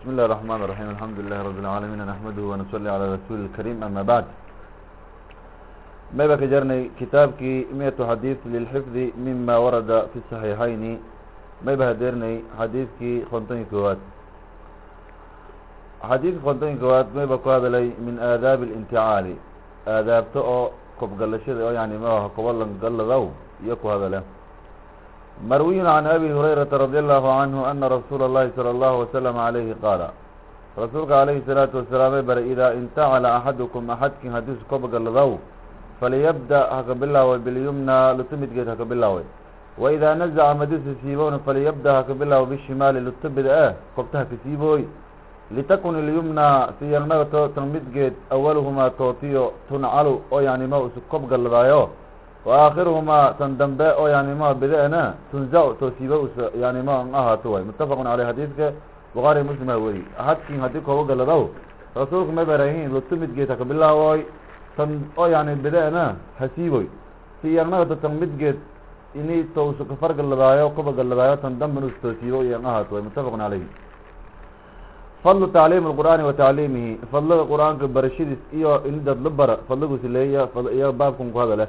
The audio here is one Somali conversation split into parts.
بسم الله الرحمن الرحيم الحمد لله رب العالمين نحمده ونصلي على رسول الكريم أما بعد ما بك جرني كتابك 100 حديث للحفظ مما ورد في الصحيحين ما بهدرني حديثك خنطين كوات حديث خنطين كوات ما بقابلي من آداب الانتعال آداب تقو قبقلشة يعني ما هو قبلا قلدو يكو هذا له مروي عن أبي هريرة رضي الله عنه أن رسول الله صلى الله وسلم عليه قال رسولك عليه الصلاة والسلام بر إذا انتعل أحدكم أحدك هدوس كبق اللذو فليبدأ هكا بالله باليمنى لتمت جيت هكا بالله وإذا نزع مدوس السيبون فليبدأ هكا بالله بالشمال لتبدأ قبتها كسيبوي لتكن اليمنى سيغنغ تنمت جيت أولهما توتيو تنعلو أو يعني ما أسكبق اللذايو oo yani ma isu kobgaladaayo wa aakhiruhumaa tan dambe oo yani ma bida-na tunza- too siibo usa yani ma ahaato way muttafaqun caleyh xadiidka bukhaari muslim ha weri hadkin haddii kobogaladaw rasuulku may barahin luto midgeed haka bilaawoy tan oo yani bida-na hasiiboy si yarnagata tan midgeed ini towsu kafargaladaayo kobogaladaayo tan damben us toosiibo iyo an ahaato way muttafaqun caleyh fadlu tacliim lqur'aani wa tacliimihi fadliga qur'aanka barashadiis iyo inidad la bara fadligus leeya iyo baabkan ku hadale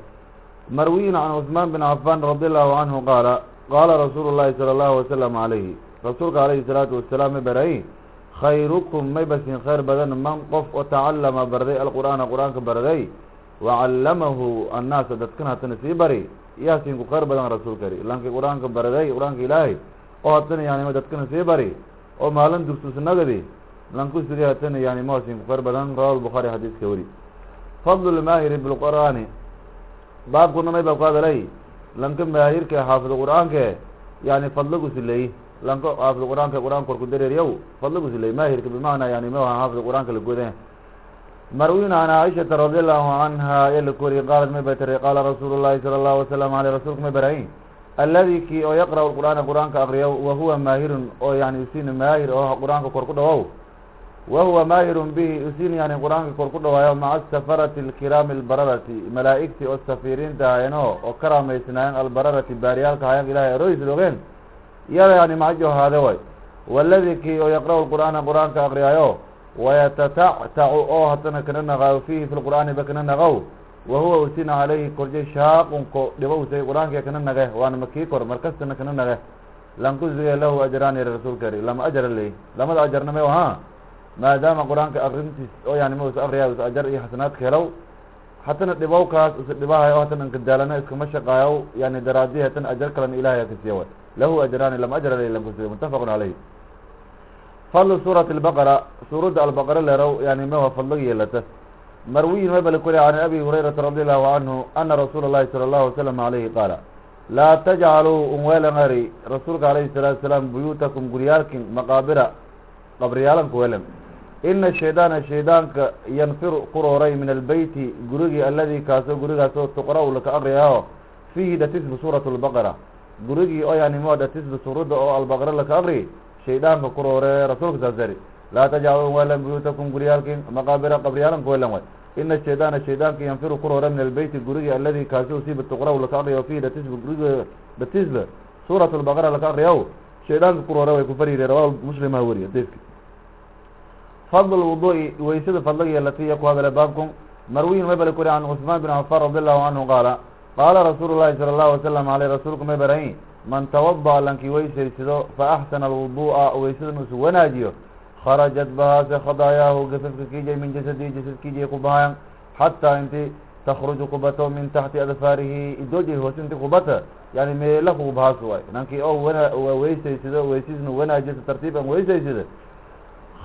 marwiyin can cusmaan bin cafaan radi allahu canhu qaala qaala rasuulu llahi sala allahu wasalam calayhi rasuulka alayhi salaatu wasalaam may baray khayrukum may basin khayr badan man qof oo tacalama barday alqur'aana qur'aanka barday wacallamahu annaasa dadkan hatana sii bari yaasin ku khayr badan rasuulka iri lankii qur'aanka barday qur'aanka ilaahay oo hatana yani dadkana sii bari oo maalin dugsusnagadi lanku sidi hatana yani masin ku khayr badan rawa lbukhaari xadiiska weri fadlu lmaahiri bilqur'aani baabkuna may baa ku hadalay. Lanka maahirka xaafid qur'aanke yani fadligusi leey lanka xaafid qur'aanka qur'aan korku dareeriyow fadligusi leey maahirka bimacnaa yani ma xaafid qur'aanka lagode marwin can caaishata radi allahu canha ee la koriyey qaalat may bay tiri qaala rasuulu llahi sala allahu wasalam aleyh rasulka may barahin aladi kii oo yaqra' qur'aana qur'aanka akriyo wahuwa maahirun oo yani usiina maahir oo qur'aanka kor ku dhawow wahuwa maahirun bihi usiin yani qur'aanka kor ku dhawaayo maca asafarati alkiraami albararati malaa'igtii oo safiiriinta hayeno oo ka albararati baariyaalka hayan ilahay aroys ogeen iyada yani macajo ahaade way waladi kii oo yaqra' qur'aana qur'aanka akriyaayo wayatatactacu oo hatana kana naqaayo fiihi fi lqur'aani ba kana naqow wahuwa usina caleyhi korjay shaaqunko dhibowsay qur'aanka kana nage waana makii kor markastana kana nage lankuziga lahu ajraan yari rasuulka yari lama ajra ley lamada ajarna may ahaa maadaama qur-aanka akrintiis oo yani ma usa akriya usa ajar iyo xasanaadka helow hatana dhibowkaas usa dhibahayo o hatana nkadaalana iskama shaqaayo yani daraadi hatana ajar kalena ilahay akasiya way lahu ajraani lama ajra ley lankuziga muttafaqun caleyh fadlu suurati albaqara suuradda albaqara leerow yani ma fadliga yeelata marwiyin may bali kuli can abi hurayrata radi allahu canhu ana rasuula اllahi salى اllahu wasalam alayhi qaala laa tajcaluu unweelangari rasuulka alayhi الsalatu wasalaam buyuutakum guryaalkin maqaabira qabriyaalanka welan ina shaydaana shaydaanka yanfiru kurooray min albeyti gurigii aladi kaasoo gurigaasoo tuqra-u laka akriyaho fiihi dhatisbu suurat lbaqara gurigii oo yani mo dhatisbu suuradda oo albaqara laka akri shaydaanka kuroore rasuulka saasari laa tajcalu unweelan buyuutakum guryaalkin maqaabira qabriyaalanka welan way ina shaydaana shaydaanka yanfiru kuroore min albeyti gurigii aladi kaasoo usiiba tuqra-u laka akriyo fiihi dhatisbu guriga dhatisba suurat lbaqara laka akriyaw shaydaanka kuroore way kufariire rawa muslim ha weriye deski fadl lwudu'i waysada fadliga yeelata iyo ku hadale baabkum marwiyin bali kuri can cusmaan bin cafaan radi allahu canhu qaala qaala rasuulu llahi sala allahu wasalam aleyh rasuulku may barahin man tawada'a lankii weysaysado fa axsana alwudu'a waysadan usu wanaajiyo kharajat bahaase khadaayaahu gafafka kiijay min jasadihi jasadkiijay ku bahayan xataa inti takruju kubato min taxti adfaarihi idoojay hoos inti kubata yani meela kugu bahaas waay nankii oo weysaysado weysiisna wanaajiso tartiiban weysaysada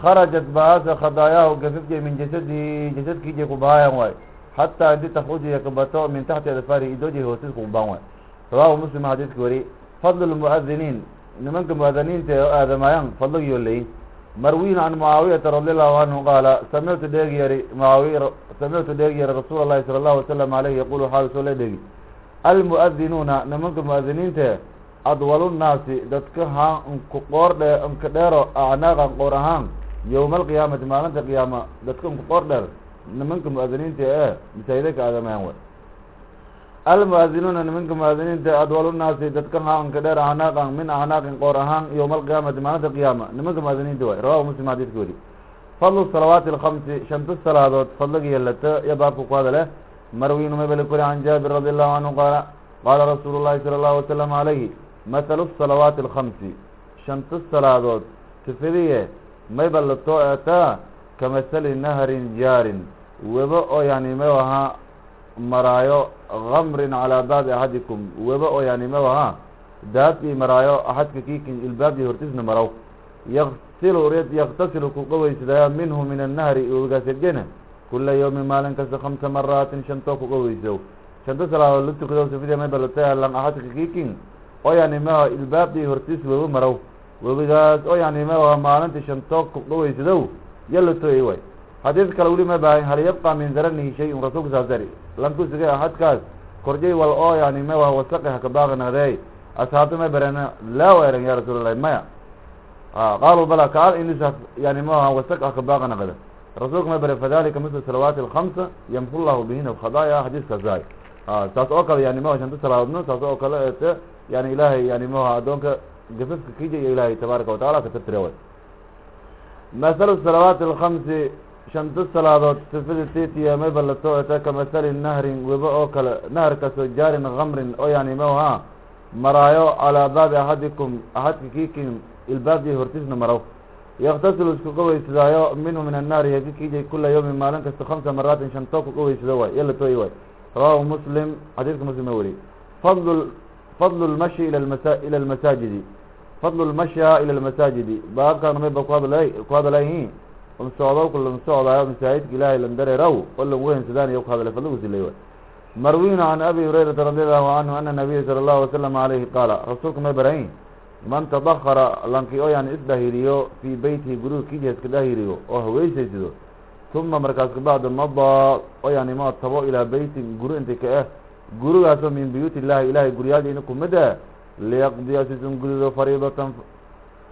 kharajat bahaase khadaayaahu gafafjay min jasadihi jasadkiijay ku bahayan waay xataa inti takruju kubato min taxti adfaarihi idoojay hoosis kugu baahan waay rawahu muslim xadiiska wari fadl lmuadiniin nimanka muadiniinta oo aadamayan fadligiyo ley marwiyin can mucaawiyata radi allahu canhu qaala samictu dheegi yari muaawiy samictu dheegi yari rasuula llahi sala allahu wasalam aleyh yaqul waxaa soo le dhegi almuadinuuna nimanka muadiniinta adwalu nnaasi dadka ha nku qoor dhe nka dheero acnaaqan qoor ahaan yowma alqiyaamati maalinta qiyaama dadka nku qoor dheer nimanka muadiniinta ee masaajidaka aadamayan way almuadinuuna nimanka muadiniinta adwalunaasi dadka haanka dheer acnaaqan min acnaaqin qoor ahaan yowma alqiyaamati maalinta qiyaama nimanka muadiniinta waay. Rawahu muslim xadiiska weri fadlu salawaati alkhamsi shanta salaadood fadliga yelata iyo baabka ku hadale marwiinu mabeli kuri can jaabir radi allahu canhu qaala qaala rasuulu llahi sala allahu wasalam calayhi mathalu salawaati alkhamsi shanta salaadood tifadiye mayba latoo eetaa kamasali nahrin jaarin webo oo yani maw ahaa maraayo kamrin calaa baabi axadikum webo oo yani maw ahaa daadkii maraayo axadka kiikin ilbaabdii hortisna maraw yaksilu yaktasilu ku qaweysadayaa minhu min annahri webigaasegena kula yawmin maalin kasta khamsa maraatin shantoo ku qaweyso shanta salaadood la tukado sifidii mayba latoo lan axadka kiikin oo yani mawa ilbaabdii hortis webo maraw webigaas oo yani mawa maalintii shantoo ku qaweysadow yalatooy way xadiis kale weli ma baahin hal yabqa min daranihi shay-un rasuulka saas dari lankusigay axadkaas korjay wal oo yani mawa wasaqi haka baaqinadey asxaabta may bareen laa wa eran ya rasuul allahi maya qaaluu bala kaal inisas yani maha wasaq haka baaqinaqada rasuulka may bare fadalika mislu salawaati alkhamsa yamxu llahu bihina alkhadaaya xadiiskaas ahay saas oo kale yani maha shanta salaadoodna saas oo kale eete yani ilaahay yani maha addoonka gafafka kija iyo ilaahay tabaaraka watacala ka tirtira way mahalu salawaati alkhamsi shanta salaadood sifada titiya mayba latoo eta kamasali nahrin webo oo kale naharkaasoo jaarin kamrin oo yani maha maraayo calaa baabi axadikum axadka kiikin ilbaabdii hortisna maraw yaktasilu isku qaweysadaayo minhu min annahri haki kiijay kula yawmin maalin kasta khamsa maraatin shantoo ku qaweysado waay yalatooy waay rawahu muslim xadiiska muslim a weri fadl fadlu lmashi ila lmasa ila lmasaajidi fadlu lmashya ila lmasaajidi baabkaan mayba ku hadlayhi un socdow ku lan socdaayo masaajidka ilaahay lan dareeraw oo lan wehensadaan iyo ku hadlay fadligusilay waay marwina can abi hurayrata radi allahu canhu ana nabiya sala allahu wasalam alayhi qaala rasuulka may barahin man tadakara lanki oo yani isdahiriyo fii beytihi guriga kiija iska dahiriyo oo haweysaysado uma markaas kabacda madaa oo yani ma tabo ilaa beytin guri inti ka ah gurigaasoo min buyuuti illahi ilahay guryaadiina kumida liyaqdiya sisun gudido fariidatan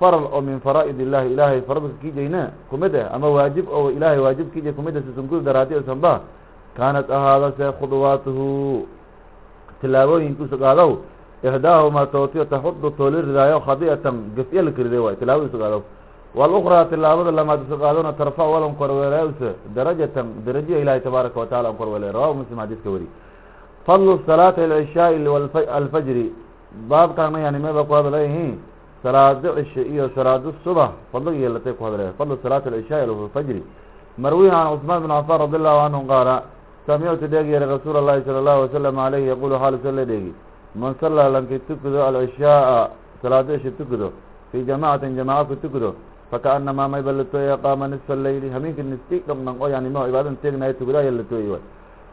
faral oo min faraa'id illahi ilaahay faradka kiijayna kumid ah ama waajib oo ilaahay waajib kiijay kumid ah sisun gudi daraadi sanba kaanat ahaadase khudwaatuhu tilaabooyinkiisu qaadow ihdaahuma tootiyo taxudu tooli ridaayo khadi'atan gafya la kariday waay tilaabadiisu qaadow walukraa tilaabada lamaad isu qaadona tarfac walan korweeleyse darajatan darajiya ilaahi tabaaraka watacala an korweeley rawahu muslim xadiiska weri fadlu salaati alcishaai alfajri baabkaana yani mayba ku hadlayihiin salaado cishe iyo salaado subax fadliga yeelatay ku hadlaya. Fadlu salaati alcishaai alfajri marwihi can cusmaan bin cafaan radi allahu canhu qaala samictu dheeg yeeray rasuul allahi sala allahu wasalam alayhi yaqulu xaalu sala dheegi man sallaa lanki tukudo alcishaaa salaado cishe tukudo fii jamacatin jamaca ku tukudo fakaanamaa mayba latooya qaama nisfa leyli hameenki nisti dhabnan oo yani ma ibaadan teegnayo tukudaaya latooyi waay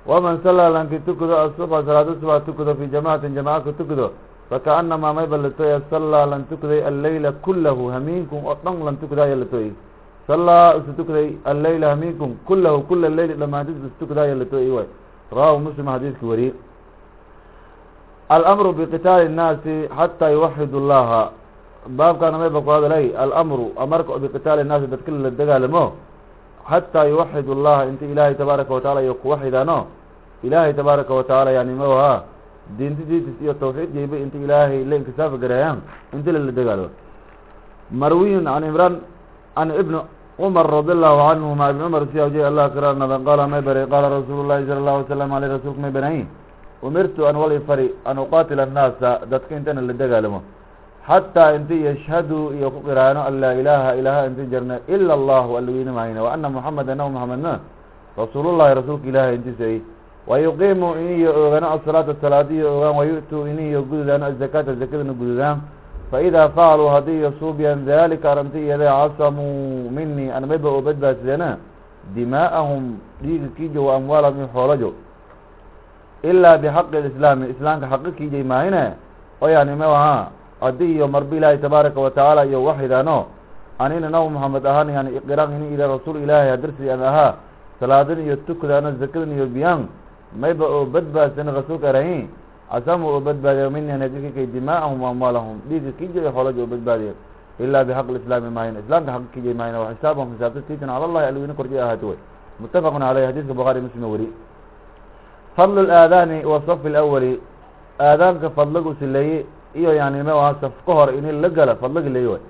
waman sallaa lanki tukudo asuba salaado suba tukudo fii jamacatin jamaca ku tukudo fakaanamaa mayba la tooya sallaa lan tukaday alleyla kulahu hamiinkum oo dhan lan tukadaaya la tooyey sallaa isu tukaday alleyla hamiinkum kulahu kula leyli dhammaantiis isu tukadaaya la tooyey waay rawahu muslim xadiidka wariyey alamru biqitaali الnaasi xataa yuwaxidu llaha baabkaana mayba ku hadalay alamru amarka biqitaali الnaasi dadka la dagaalamo xataa yuwaxidu llaha inta ilaahay tabaaraka watacaala iyo kuwaxidaano ilaahay tabaaraka watacaala yani mawaha diintadiitis iyo tawxiidkayba inta ilaahay la inkisaafa gareeyaan inta lala dagaalo marwiyun can imraan can ibni cumar radi allahu canhuma ibn cumar si awjay allah kiraanada qaala may bari qaala rasuulu llahi sala allahu wasalam aleyh rasulka may banayn umirtu an wal ifari an uqaatila annaasa dadka intana la dagaalamo xataa inti yashhaduu iyo ku qiraano an laa ilaaha ilaaha inti jarna ila allahu alla weyne mahayna wa ana muxameda naw muxamedna rasuulullahi rasuulka ilaahay intiisay wayuqiimu iniyo oogano asalaata salaadiyo oogaan wayu'tuu iniyo gududaan azakaata zakadana gududaan faidaa facaluu haddii yasuubiyaan dalika arrinti iyada casamuu minii anmayba oo badbaadsadana dimaa'ahum dhiiga kiijo wa amwaalahum iyo xoolajo ilaa bixaqi lislaami islaamka xaqi kiijay maahine oo yani ma aha haddii iyo marba ilaahay tabaaraka watacaala iyo waxidaano anina nabi moxamed ahaan yani iqiraan ini ila rasuul ilaahay hadarsi an ahaa salaadan iyo tukdaano zakadan iyo biyaan mayba oo badbaadsan rasuulka arahin casamu oo badbaadiya mini nagakikay dimaa'ahum amwaalahum dhiiga kiija iyo xoolaja oo badbaadiya ilaa bixaqi lislaami maahine islaamka xaqi kiijay maahine wa xisaabahum xisaabta tiitan cala allahi alweyne korjay ahaati way muttafaqun caleyh xadiiska bukhaari muslim weri fadlu laadaani wa safi lawali aadaanka fadligu sileeye iyo yani ma aha saf ka hor ini la gala fadligi leey way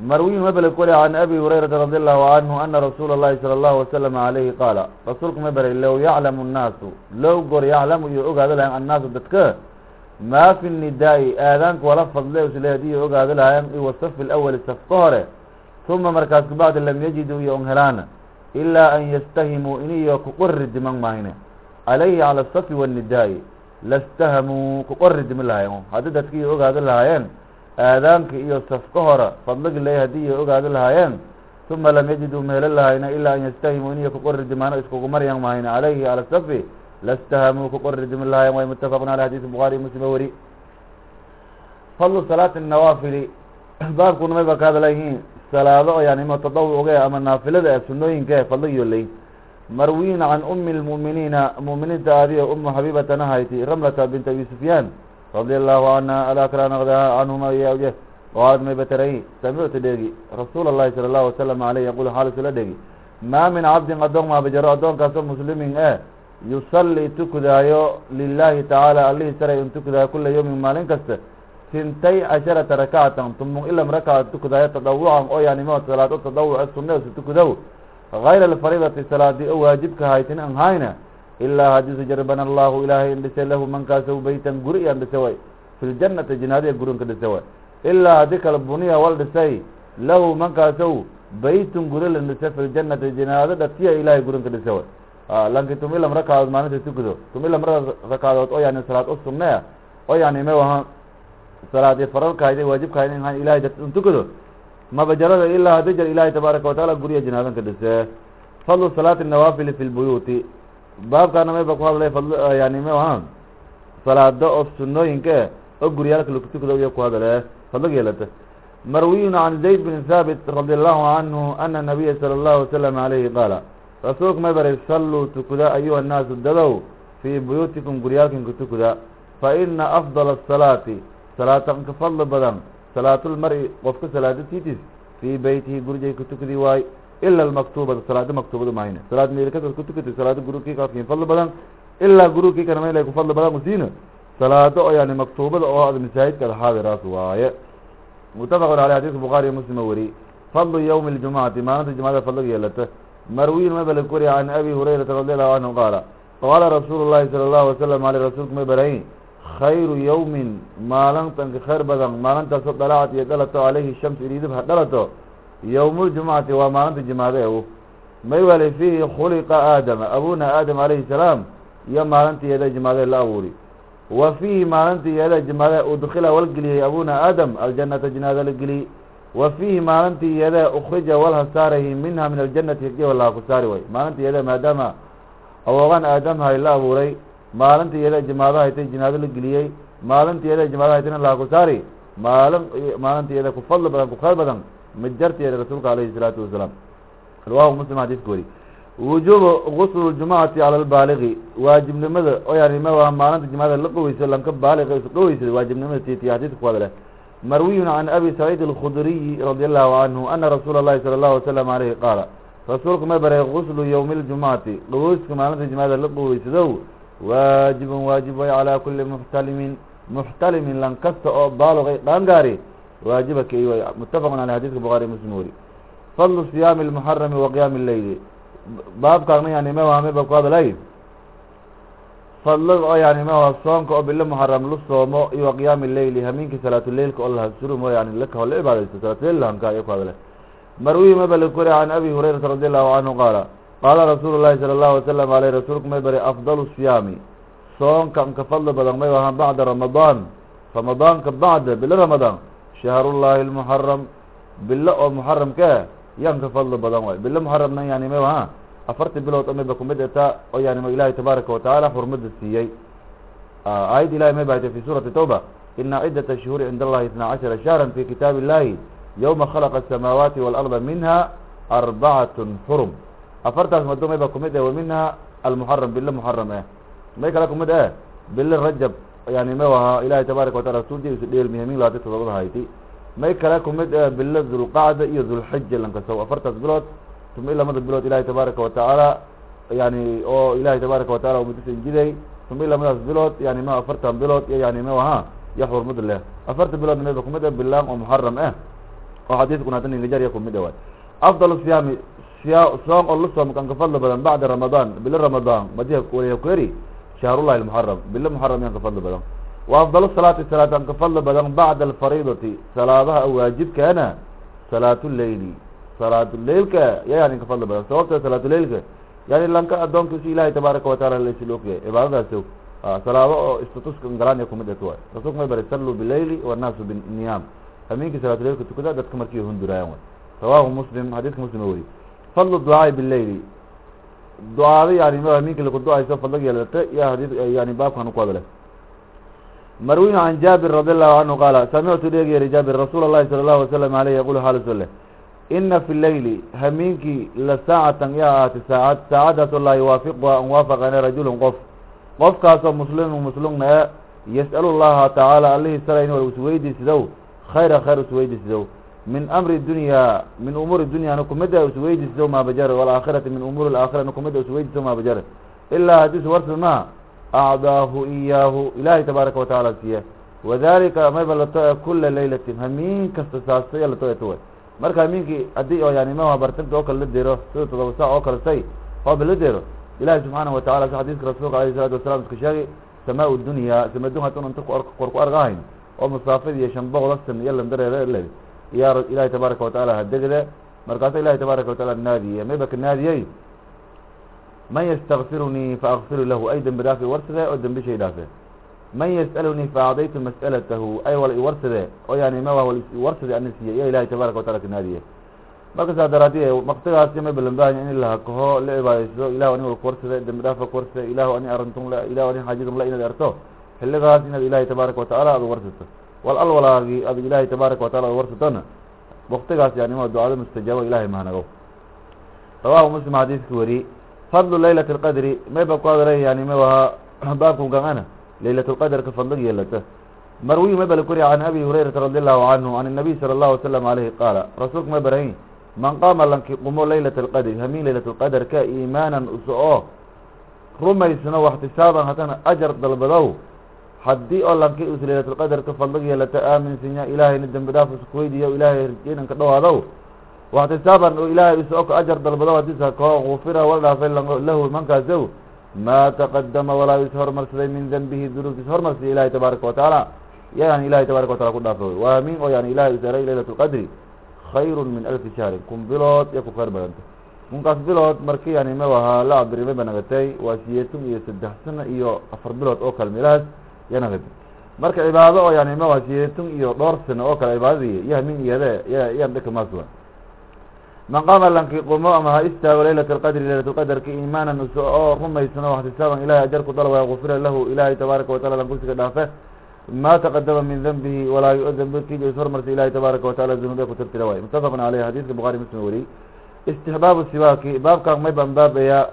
marwiyin mabele kule can abi hurayrata radi allahu canhu ana rasuula اllahi salى allahu wasalam alayhi qaala rasuulku ma beray low yaclamu nnaasu low gor yaclamu iyo ogaado lahayn annaasu dadka maa fi nidaa-i aadaanka wala fadle isle haddii ogaado lahayn iwa safi lawali saf ka hore uma markaas kabacdi lam yajiduu iyo on helaana ilaa an yastahimuu iniyo kuqori diman mahine calayhi cala asafi waannidaa-i lastahamuu kuqori dimi lahayen haddii dadka iyo ogaado lahaayeen aadaanka iyo saf ka hore fadligi ley haddii iyo ogaado lahaayeen uma lam yajiduu mahelo lahayna ilaa an yastahimuu iniyo kuqori dimaano iskugu maryan mahine calayhi cala safi lastahamuu kuqori dimi lahayen way mutafaqun aley xadis bukhari muslim weri. Fadlu salaati nawaafili baabkuna may ba ka hadlayihiin salaado yani mutadawuge ama naafilada sunooyinka fadligiyo ley marwiyin can umi lmu'miniina mu'miniinta aadiyo umu xabiibatana hayti ramlata bint abi sufyaan radia allahu canha alakranaqdaha canhuma iya qaalad may bataray samictu dhegi rasuula allahi sala allahu wasalam aleyh yaqul xaalusula dhegi maa min cabdin adoon maabajaro addoonkaasoo muslimin eh. Yusalli tukudaayo lilahi tacaala allihii saray un tukudaayo kula yawmin maalin kasta sintay casharata rakacatan tumung ilam rakaca tukudaayo tadawucan oo yani ma salaado tadawuc sunne su tukudow gayra alfariidati salaadi o waajibka haytin an hayna ilaa hadisu jarbana allahu ilaahay in dhise lahu mankaasow beytan guri iyan dhise way fi ljanati jinaadiya gurinka dhise way ilaa haddii kale buniya wal dhisay lahu mankaasow beytun guri lan dhise fi jinaado dhatiya ilaahay gurinka dhise way tum ilam rakaadood maalinta tukudo tum ilam rakaadood oo yani salaad u sunne oo yani ma waha salaadi faralka hayday waajibka hayda in ilahay dat un tukado mabajarada ilaa haddii jar ilahay tabaaraka watacaala guriya jinaadan ka fadlu salaati nawaafili fi lbuyuuti baabkaana mayba ku hadlay fadl yani ma aha salaado oo sunooyinka oo guryaalka laku tukado iya ku hadale fadlig yeelata. Marwiyun can zayd bin thaabit radi allahu canhu ana nabiya sala allahu wasalam alayhi qaala rasuulku may baray salluu tukuda ayuha annaasu dadow fii buyuutikum guryaalkin ku tukuda. Fa ina afdala asalaati salaatan ka fadli badan salaatulmar-i qofka salaadatiitis fii beytihi gurigay ku tukadi waay ila almaktuubata salaado maktuubada mahayne salaad meelkasa ku tukatay salaado gurigkii kakin fadli badan ilaa gurigkii kana mayla ku fadli badan usiina salaado yani maktuubada oo ad masaajidka ad xaadiraas waaye mutafaqun aley xadiiska bukhaari iyo muslima weri fadlu yawmi ljumacati maalinta jumcada fadliga yeelata marwiyin mabala kuri can abi hurayrata radi allahu canhu qaala qaala rasuulu llahi sala allahu wasalam aleyh rasuulku may barayin khayru yawmin maalintanka khayr badan maalintaasoo dalacat iyo dhalato calayhi shams iriidib ha dhalato yowmuljumcati waa maalinta jimaade u may wali fiihi khuliqa aadama abuna aadam calayhi salaam iyo maalinta iyada jimaade la abuuri wa fiihi maalinta iyada jimaade udkila wal geliyey abuna aadam aljanata jinaada la geliyey wa fiihi maalinta iyada ukrija walha saarahi minha min aljanati higyo laha ku saari way maalinta iyada maadaama awoogan aadam hay la abuuray maalinta iyada jimaado haytay jinaado la geliyey maalinta iyada jimaado haytayna laha ku saari maalin maalinta iyada ku fadli badan ku khayr badan mid jarteeda rasuulka alayhi salaatu wasalaam rawahu muslim xadiiska weri wujuubu guslu ljumacati cala albaaligi waajibnimada oo yani ma maalinta jimaada la qaweyso lanka baaliga isu qaweysada waajibnimada tiitiya xadiiska ku hadle marwiyun can abi saciid alkhudriyi radi allahu canhu ana rasuula اllahi sala allahu wasalam aleyhi qaala rasuulku ma baray guslu yowmi ljumacati qaweyska maalinta jimaada la qaweysadow waajibun waajib way calaa kuli muxtalimin muxtalimin lan kasta oo baalogay dhaangaari waajiba kay way mutafaqun aley xadiiska bukhari muslim weri fadlu siyaami lmuxarami wa qiyaami leyli baabkaagna yani mawamiba ku hadlay fadliga oo yani mawa soonka oo bilo muxaram la soomo iyo wa qiyaami leyli hameenkii salaatuleilka oo lahasurum yani laka la cibaadaysto salaatuleil lahanka iyo ku hadle marwihi mabali kuri can abi hurayrata radi allahu canhu qaala qaala rasuulu llahi sala allahu wasalam aleyh rasuulku may bari afdalu siyaami soonka nka fadli badan may ahaan bacda ramadaan ramadaanka bacda bilo ramadaan shahrullahi lmuxaram bilo oo muxaramka yan ka fadli badan waay bilo muxaramna yani may aha afarti bilood o mayba kumid eta oo yani ma ilahi tabaaraka watacaala xurmada siiyey aayad ilahi may bahaytay fi suurati tawba ina ciddata shuhuuri cinda allahi itna cashara shahra fi kitaabi illahi yowma khalaqa asamaawaati waalarda minha arbacatun xurum afartaas mado mayba kumid eh wa minha almuxaram bilo eh may kale kumid eh bilo rajab yani ma aha ilahi tabaaraka watacala rasuulkiisu dheelmihamin laati todobada hayti may kale kumid eh bilo dulqacda iyo dulxija lankasow afartaas bilood tuma i lamada bilood ilahi tabaaraka watacaala yani oo ilahi tabaaraka watacala umadisan jiday tumi lamadaas bilood yani ma afartan bilood iyo yani ma aha iyo xurmad leh afartan biloodna mayba kumid ah bilaam oo muxaram ah oo xadiiskuna hadda ningajarya kumid ah waay afdal siyaami siya soom oo la soom kan ka fadli badan bacda ramadaan bilo ramadaan madiha waliha kueri shahrullahi almuxaram bilo muxaram yan ka fadli badan wa afdal salaati salaat an ka fadli badan bacda alfariidati salaadaha waajibkaana salaatu leyli salaatuleilka ya yani ka fadli badan sababta salaatuleilka yani lanka adoonka si ilahay tabaaraka wataala lasilookiya cibaadadaas salaado oo istatuska galaan kumid at waay rasulka may bari saluu bileyli wannaasu biniyam hameenkii salaatuleilka tukada dadka markii hunduraayan way rawahu muslim xadiiska muslim weri fadlu ducaai bileyli ducaada yani hameenkii laku ducayso fadlag yeelata ya haddii yani baabkan ku hadle marwin can jaabir radi allahu canhu qaala samictu dheegyeeri jaabir rasuul اlahi sala allahu wasalam aleyh yaqul xaalisole ina fi leyli hameenkii la saacatan ya ahaati saacad saacadaasoo laa yuwaafiquha an waafaqane rajulun qof qofkaasoo muslimun muslimna yas'alu llaha tacaala allihii sala in wal isweydiisidow khayra khayr isweydiisidow min amri dunya min umuuri dunyana kumida isweydiisidow maabajare walaakhirati min umuuri alaakhirana kumida isweydiisidow maabajare ilaa haddiis warsi maha acdaahu iyaahu ilahay tabaaraka watacaala siiya wadalika mayba lato e kula laylatin hamiin kasta saasaya lato eto way marka hamiinkii haddii oo yani maha bartinta oo kale la dero sida todoba saac oo kale say hooba la dero ilahi subxaanahu watacala si xadiiska rasuulka alayh isalatu wasalam iska sheegay samaa dunya samadun hatun inta kor ku argahayn oo masaafad iyo shan boqol san iyo landareere iyaa ilahi tabaaraka watacaala hadegde markaasa ilahi tabaaraka wataala naadiye mayba ka naadiyey man ystakfirunii faakfiru lahu ay dembi dhaafi warsade oo dembi shay dhaafe man yas'alunii faacdaytu mas'alatahu ay wal iwarsade oo yani ma wal iwarsade ani siiye iya ilahi tabaaraka watacala ka naadiye marka saa daraadiye waktigaasi may balanbaahanya in lahakaho la cibaadaysto ilahu ani wal kuwarsade dembi dhaafa kuwarsade ilahu ani arintun la ilahu ani xaajadun la inaad erto xiligaas inaad ilahi tabaaraka watacaala aad uwarsato wal al walaagii adig ilaahay tabaaraka watacala oa warsatona waktigaas yani waa ducada mustajaabo ilahay mahanago rawahu muslim xadiiskii wariyey fadlu laylat اlqadri mayba ku hadalay yani may wahaa baabku gangana laylat اlqadarka fadlig yeelata. Marwiyu ma bala koriya can abi hurayrata radi allahu canhu an الnabiy salى allahu wasalam alayhi qaala rasuulku ma barahin man qaama lankii qumo laylat اlqadri hamiin laylat اlqadarka iimaanan uso oo waxtisaaban haddana ajar dalbadow haddii oo lanki us laylat اlqadr ka fadlig yeelata aaminsinya ilahayna dembi dhaaf iskuweydiyo ilahay rjeynan ka dhawaadow waxtisaaban oo ilaahay iso ka ajar dalbado hadisa ko gufira wal dhaafay lahu mankaasow maa taqadama walaa is hormarsaday min dembihi dunuubtiis hormarsiya ilahi tabaaraka watacaala yani ilahay tabaraka watacala ku dhaafa wey waa oo yani ilahay isaray laylat lqadri khayru min alfi shahrin kun bilood iyo ku khayr badanta. Kunkaas bilood marki yani ma ahaa la abrimay ba waa siyeetun iyo saddex sana iyo afar bilood oo kale ya nagatay marka cibaado oo yani ma waa siyeetun iyo dhowr sano oo kale cibaadadii iyo hamin iyade ya yan dhika maaswa man qaama lanki qumo ama ha istaago laylat lqadri laylat lqadarka iimaanan us oo rumaysano waxtisaaban ilahay ajar ku dalwaya gufira lahu ilahay tabaaraka watacala lankusiga dhaafe ma taqadama min dembihi walaa dembkiisa is hormarsa ilahi tabaaraka watacala dunuubiya ku tirtira waay mutafaqun aleyh xadiiska bukhari muslim weriyey istixbaabu siwaaki baabkan may baan baabayaa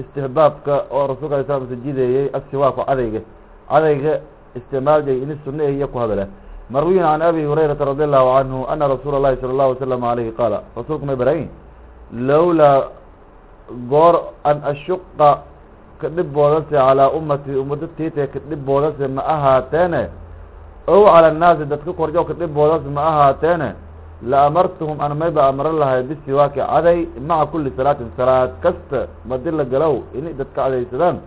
istixbaabka oo rasulka alay slam sajideeyey asiwaaku cadayga cadayga isticmaaljay ini sunna iyo ku hadale marwiyin can abi hurayrata radi allahu canhu ana rasuula اlahi salى اlahu wasalam alayhi qaala rasuulku may barayin lowlaa goor an ashuqa ka dhibboodase calaa ummati ummado tiite ka dhibboodase ma ahaateene ow cala annaasi dadka korjo ka dhibboodase ma ahaateene la amartuhum an mayba amro lahay bisiwaaki caday maca kuli salaatin salaad kasta madi la galow ini dadka cadaysadaan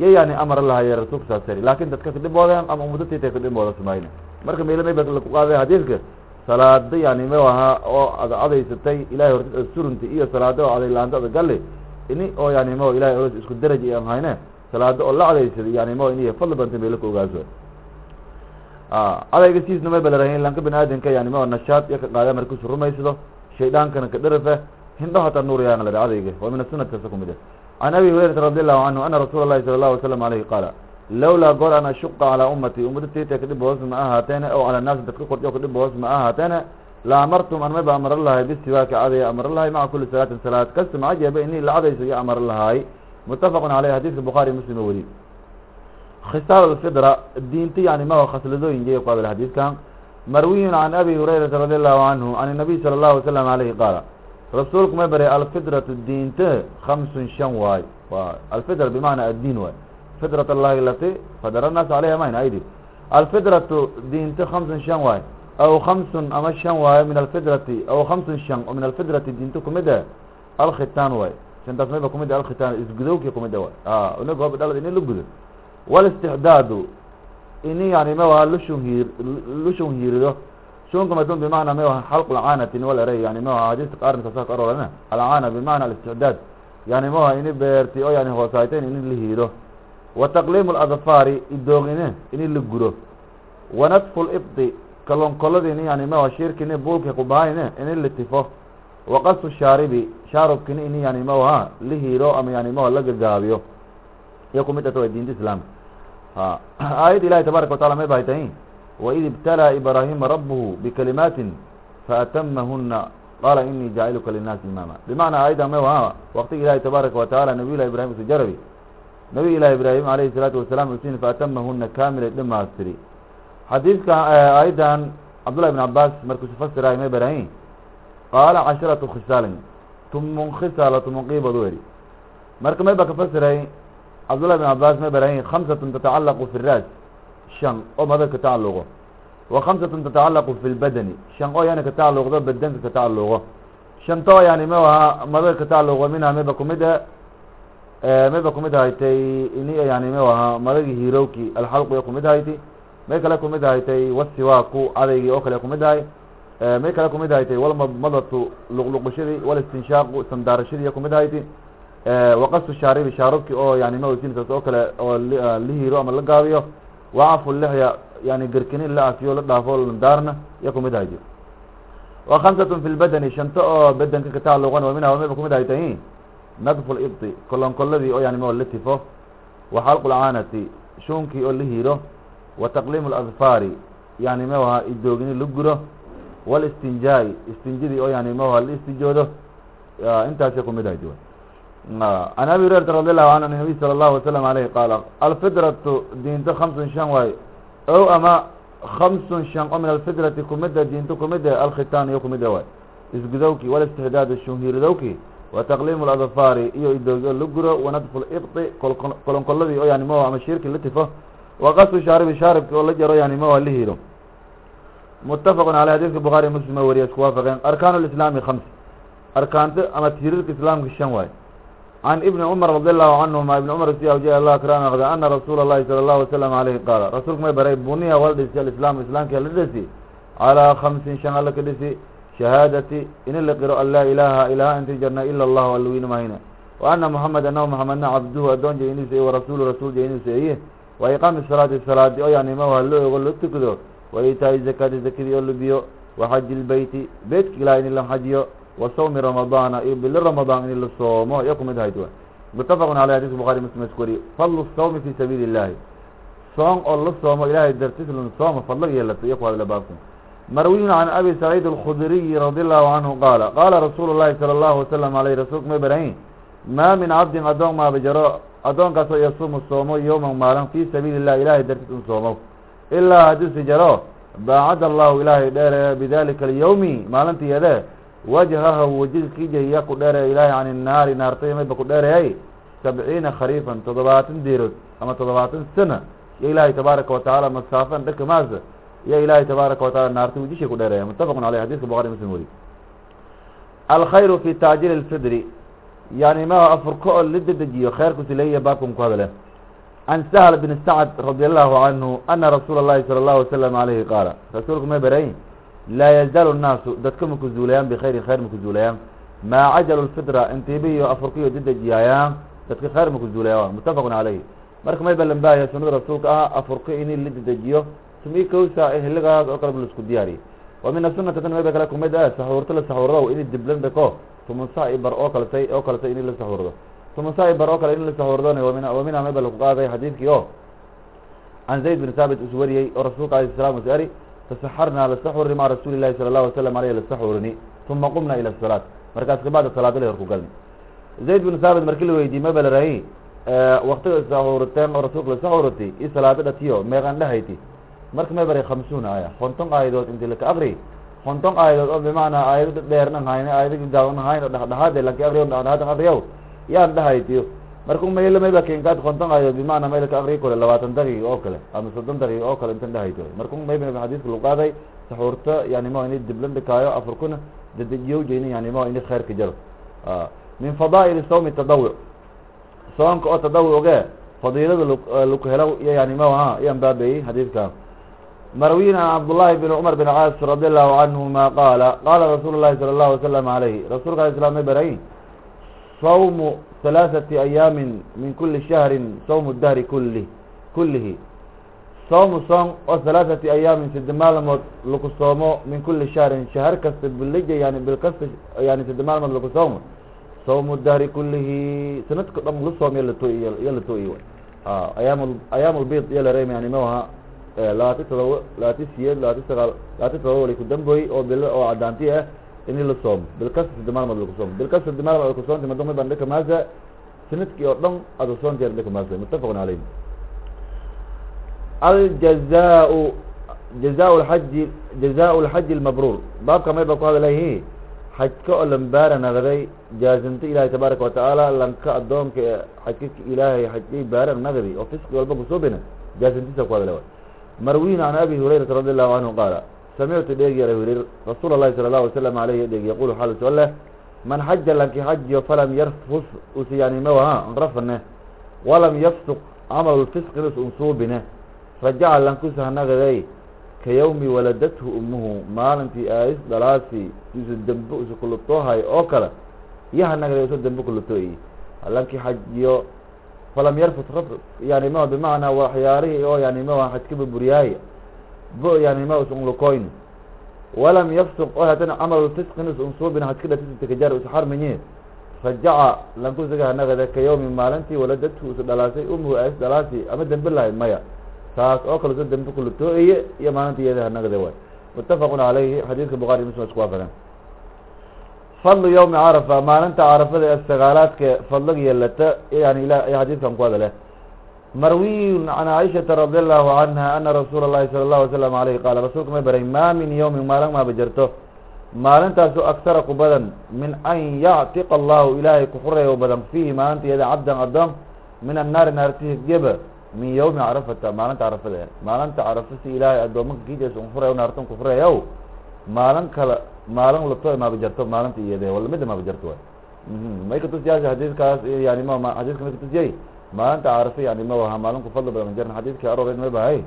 yo yani amar lahaye rasuulka saas sari laakin dadka kadhiboodeen ama ummado tiite kadhiboodas mayne marka meyle mayba laku qaaday xadiidka salaada yani ma ahaa oo ad cadaysatay ilahay horti surunti iyo salaada oo caday laanta ada galli ini oo yani mo ilahay olos isku daraj aan hayne salaada oo la cadaysaday yani mo ini fadli banta meelo ka ogaaso cadayga siisna may balarahin lanka bani aadamka yani mo nashaad iyo ka qaada markiisu rumaysado shaydaankana ka dharafe hindho hataa nuur yaan la cadayga waa min asunat kasa kumid can abi hurayrata radi allahu canhu ana rasuula اlahi sala اlahu wasalam alayhi qaala lowlaa goor an ashuqa calaa ummati ummado tiita kadhib hoos ma ahaateene o cala naasi dadka korjo kadhib hoos ma ahaateene la an mayba amaro lahay bisiwaaki cadaya amaro lahay maca kuli salaatin salaad kasta macajeeba ini la iyo amaro lahaay mutafaqun aleyh xadiiska bukhaari muslim o weriy khisaal alfidra diinta yani ma khasladooyin ku hadal xadiiskan marwiyun can abi hurayrata radi allahu canhu can inabiy sala allahu wasalam alayhi qaala rasuulku may baray alfidratu diinta khamsun shan waay. Wa alfidra bimacna addiin waay. Fidrat allahi alati fadara annaas caleyha mayn aydi. Alfidratu diinto hamsun shan waay. Aw hamsun ama shan waayo min alfidrati aw hamsun shan oo min alfidrati diinto kumid e alkhitaan waay. Shantaas mayba kumid alkhitaan isgudowki kumid waay. A gooba dhalad ini la gudo. Walistixdaadu ini yani mawaha lushun hiir lushun hiirido shunka madun bimacna mawaha xalq lcaanatin wal eray yani mawaha hadista qaarnka saa ka arorana alcaana bimacna alistixdaad yani mawaha ini beerti oo yani hoosayten ini la hiiro wa taqliimu ladfaari idoogine ini la guro wanadfu libdi kalonkoladini yani mawaha shirkini bulka kubahayne ini la tifo waqasu shaaribi shaarubkini ini yani mawaha la hiiro ama yani mawaha la gagaabiyo iyo kumid ata diinta islaamka ha aayad ilahi tabaaraka watacala may bahay tahi وإذ ابتلى إبراهيم ربه بكلمات فأتمهن قال إني جاعلك للناس إماما بمعنى آيدا ما وها وقت إله تبارك وتعالى نبي الله إبراهيم سجربي نبي الله إبراهيم عليه الصلاة والسلام وسين فأتمهن كاملة لما أسري حديثك أيضا عبد الله بن عباس مركز فسر آيما إبراهيم قال عشرة خسال تم خسالة تمقيب دوري مركز ما يبقى فسر عبد الله بن عباس ما إبراهيم خمسة تتعلق في الرأس shan oo madad ka tacaluqo wa hamsatun tatacalaqu fi lbadani shan oo yani ka tacaluqdo badanka ka tacaluqo shantoo yani ma aha madad ka tacaluqo minha mayba kumid mayba kumid ahaytay ini yani ma aha madagi hirowki alxalqiga kumid ahayti may kale kumid ahaytay wasiwaaku adaygii oo kale kumid ahay may kale kumid ahaytay walmadmadatu luqluqashadii walistinshaaqu sandaarashadii kumid ahayti waqasu shaaribi shaarubki oo yani mawsinkaas oo kale oo la ama la gaabiyo wacafu lixya yani gerkini la afiyo la dhaafo daarna iya kumid ahay wa khamsatun fi lbadani shanto oo bedanka ka tacaluqan wa minha mayba kumid ahay tahi nadfu libti kolonkoladii oo yani ma la tifo wa xalqu lcaanati shuunkii oo la hiiro wa taqliimu ladfaari yani mawaha idoogini la guro walistinjaai istinjadii oo yani mawaha la istijoodo intaasay kumid ahay an abi hurayrata radi allahu canhu an nabiy sala allahu wasalam aleyh qaala alfidratu diinto hamsun shan waay ow ama hamsun shan oo min alfidrati kumida diinto kumide alkhitaan iyo kumida waay isgudowki walistixdaad shunhiiridowki wa taqliimu ladfaari iyo idoogyo la guro wanadfu libti kolonkoladii oo yani mawa ama shirki la tifo waqasu shaaribi shaaribki oo la jaro yani mawa la hiiro mutafaqun aley xadiidka bukhaari muslim a wariya isku waafaqeen arkaan lislaami hams arkaanto ama tirirka islaamka shan waay can ibni cumar radi allahu canhuma ibni cumar si awja allah kram aqda ana rasuula اllahi sala allahu wasalam aleyhi qaala rasuulka may baray buniya wala dhisi alislaam islaamka la dhisi calaa khamsin shan alla ka dhisi shahaadati ini la qiro an laa ilaaha ilaha inti jarna ila allahu alaweyne mahayna wa ana muxamed anahu maxamedna cabduhu adoon jayniisa iyo warasuulu rasuul jayniisa iye wa iqaami salaati salaadi oo yani maha lo ogo lo tukado wa iitaai zakaati zakadii oo lubiyo wa xaji lbeyti beytka ilaah ini la xajiyo wa sawmi ramadaana iyo bili ramadaan in la soomo iyo kumid ahayd mutafaqun aley xadis bukhari muslim isku wariye fadlu sawmi fi sabiili illahi soom oo la soomo ilahay dartis lan sooma fadlag yeelato iyo ku hadla baabku marwiyun can abi saciid alkhudriyi radi allahu canhu qaala qaala rasuulu llahi sala allahu wasalam aleyh rasuulka may barahin maa min cabdin adoon maaba jaro adoonkaasoo yasuumu soomo yowman maalin fi sabiili illahi ilahay dartis un soomo ilaa hadduusi jaro baacad allahu ilaahay dheere bidalika alyawmi maalintii yade wajhahu wajigiijahiya ku dheeraya ilaahay can innaari naartaymeedba ku dheerayay sabciina khariifan toddobaatan deerood ama toddobaatan sana iyo ilaahay tabaaraka watacaala masaafan dhanka maasa iyo ilaahay tabaaraka watacala naarta wajishay ku dheeraya muttafaqun caleyh xadiiska buqari muslim weriy alkhayru fi tacjiil ilfidri yani ma afurko oo la dedejiyo kheyrkusi leeya baabkan ku hadale. Can sahl bn sacd radi allahu canhu ana rasuula اllahi salى اllahu wasalam alayhi qaala rasuulku ma barayin laa yazaalu nnaasu dadka maku zuulayaan bikayrin khayr maku zuulayaan maa cajalu lfitra intiibiyo afurkiyo dedejiyaayaan dadka khayr maku zuulayaan mutafaqun caleyhi marka may balanbaaya sunada rasuulka ah afurka ini la dedejiyo sumi kawsa hiligaas oo kaleba la isku diyaariye wa mina sunata mayba kale kumid ah saxuurto la saxuurado ini diblan dhako tumusa bar oo kaletay oo kaletay ini la saxuurado tumusa bar oo kale in la saxuurdon wamin wamina mayba laku qaaday xadiidkii o can zayd bin saabit usu wariyey oo rasuulka alayh salam usu ari tasaxarnaa lasaxuri maca rasuuli lahi sala allahu wasalam aleyh lasaxurini uma qumna ila salaat markaas kabacda salaada la hor ku galni zayd bin saabit markii la weydiiyey maba la rahi waktiga saxuuriteen oo rasuulka lasaxuurati i salaado dhatiyo meeqan dhahayti marka may baray khamsuun aaya konton aayadood inti laka akri konton aayadood oo bimacnaa aayado dheernan hayne aayado gaaban hayn oo dhexdhexaade lanka akriyo dhexdhexaadan akriyow yaan dhahaytiyo marku mayla mayba kenkaad konton ayo bimacnaa mayla ka akriyi kole labaatan daqiiq oo kale ama soddon daqiiq oo kale intan dhahayto marku mayba xadiiska luqaaday saxuurta yani ma ini diblan dhikaayo afarkuna dadejiyowjeyna yani ma ini khayrka jaro. Min fadaa'il sawmi tadawuc soonka oo tadawuge fadiilada luk helo iyo yani ma ha iyan baabeeyey xadiidka. Marwin an cabdullahi bin cumar bin caas radi allahu canhuma qaala qaala rasuulu llahi sala allahu wasalam alayhi rasuulka ala slam may barayin sawmu halaaثati ayaamin min kuli shahrin sawmu dahri kulih kulihi sawmu soom oo halaaثati ayaamin side maalmood laku soomo min kuli shahrin shahar kasta bilija yani bil kasta yani side maalmood laku soomo sawmu dahri kulihi sanadka dham la soom iyo lato iyo ayaam ayaam lbid iyo larem yani maha labaati todoba labaati siyeed labaati sagaal labaati todoba wali kudamboy oo bil oo cadaanti ah ini la soomo bilkasta side maalmood laku soomo bilkasta side maalmood laku soonti madama ban dhika maasa sannadkii oo dhan ada soonteer dhika maasa muttafaqun caleyh aljaza- jaza lxaji jaza lxaji lmabruur baabka may ku hadlahi xajka oo lambaara naqday jaazinta ilaahay tabaaraka watacaala lanka adoonka xajka ilaahay xajkay baara naqdi oo fisqi walba kusuubina jaazintiisa ku hadla marwin can abi hurayrata radi allahu canhu qaala samictu dheegi ara hurir rasuul اlahi sala اlahu wasalam aleyh dheegi yaqulu xaal soo leh man xaja lanki xajiyo falam yarfus usiyaanimawaha nrafane walam yafsuq camal fisqinus unsuubine rajaca lankusa naqday ka yawmi waladathu umuhu maalintii aais dhalaasi isu dembe isu kulutoohay oo kale yaha nagday isu dembe kulutooyi lanki xajiyo falam yarfus yani ma bimacnaa waxyaarihii oo yani ma xajkaba buryaay bo yani ma is unlukoyn walam yafsuq oo hatana camal fisqinus unsuubin xajka dhatisitakajaar isu xarmiye rajaca lankusaga nagada ka yawmi maalintii waladathu isu dhalaasay umuhu aais dhalaasi ama dembe lahay maya. Taas oo kale so dembe kulutooye iyo maalinta iyada hanagade waay mutafaqun caleyhi xadiidka bukhari muslim isku waafaqeen fadlu yawmi carafa maalinta carafada ee sagaalaadka fadlag yeelata yani ila xadiidkan ku hadale marwiyun can caaishata radi allahu canha ana rasuula اllahi sala allahu wasalam aleyh qaala rasuulka may baray ma min yawmin maalin maaba jirto maalintaasu aksara ku badan min an yactiqa allahu ilaahay kuxureeyo badan fiihi maalinta cabdan adoon min annaari naartihi geba min yawmi carafata maalinta carafada maalinta carafa si ilaahay addoomanka kiidees unfuraya naartan kufurayaw maalin kale maalin lato maaba jarto maalinta iyade wala mida maaba jarto way may katusiyaash xadiidkaas yani ma xadiidka may katusiyay maalinta carafa yani ma waha maalin ku fadli badan jarn xadiidkii aroreed may bahay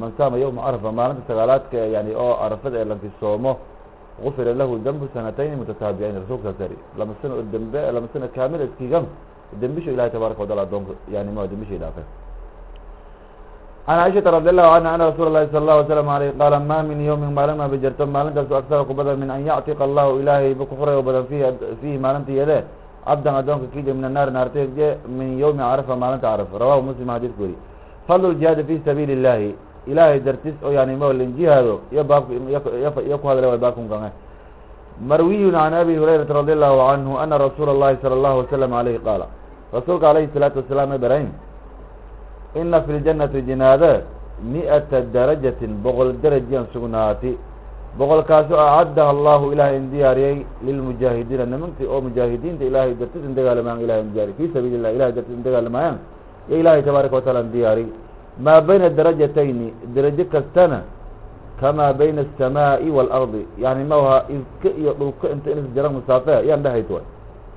man saama yawma carafa maalinta sagaalaadka yani oo carafada ee lanki soomo gufira lahu dambu sanatayn mutataabicayn rasuulkaas ari lama sano oo dembe lama sano kaamil iskigan dembisho ilahay tabaaraka wataala adoonka yani ma dembishay dhaafe can caaishata radi allahu canha ana rasuula lahi sala allahu wasalam aleyh qaala ma min yawmin maalin ma bajarto maalintaasu aksara ku badan min an yactiqa allahu ilaahay ba kuxuray badan fiihi fiihi maalinta iyade cabdan adoonka kija min annaari naarteje min yawmi carafa maalinta carafa rawahu muslim xadiidku weri fadlu ljihaadi fi sabiili illahi ilaahay dartis oo yani ma lin jihaado iyo baabka iyo ku hadla way baabkan kange marwiyun can abi hurayrata radi allahu canhu ana rasuula اllahi salى allahu wasalam aleyh qaala rasuulka alayhi الsalaatu wasalaam may barayn ina fi ljanati jinaade mi-ata darajatin boqol darajiyan sugnaati boqolkaasoo acaddaha allahu ilahay in diyaariyey lilmujaahidiina nimankii oo mujaahidiinta ilahay dartis in dagaalamayaan ilahay in diyaariy fi sabiili llah ilahay dartis in dagaalamayaan iyo ilahay tabaaraka wataala in diyaariy maa bayna darajatayni darajo kastana kamaa bayna aلsamaa'i waalardi yani maha irka iyo dhulka inta inis jaran musaafe yaan dhahayt way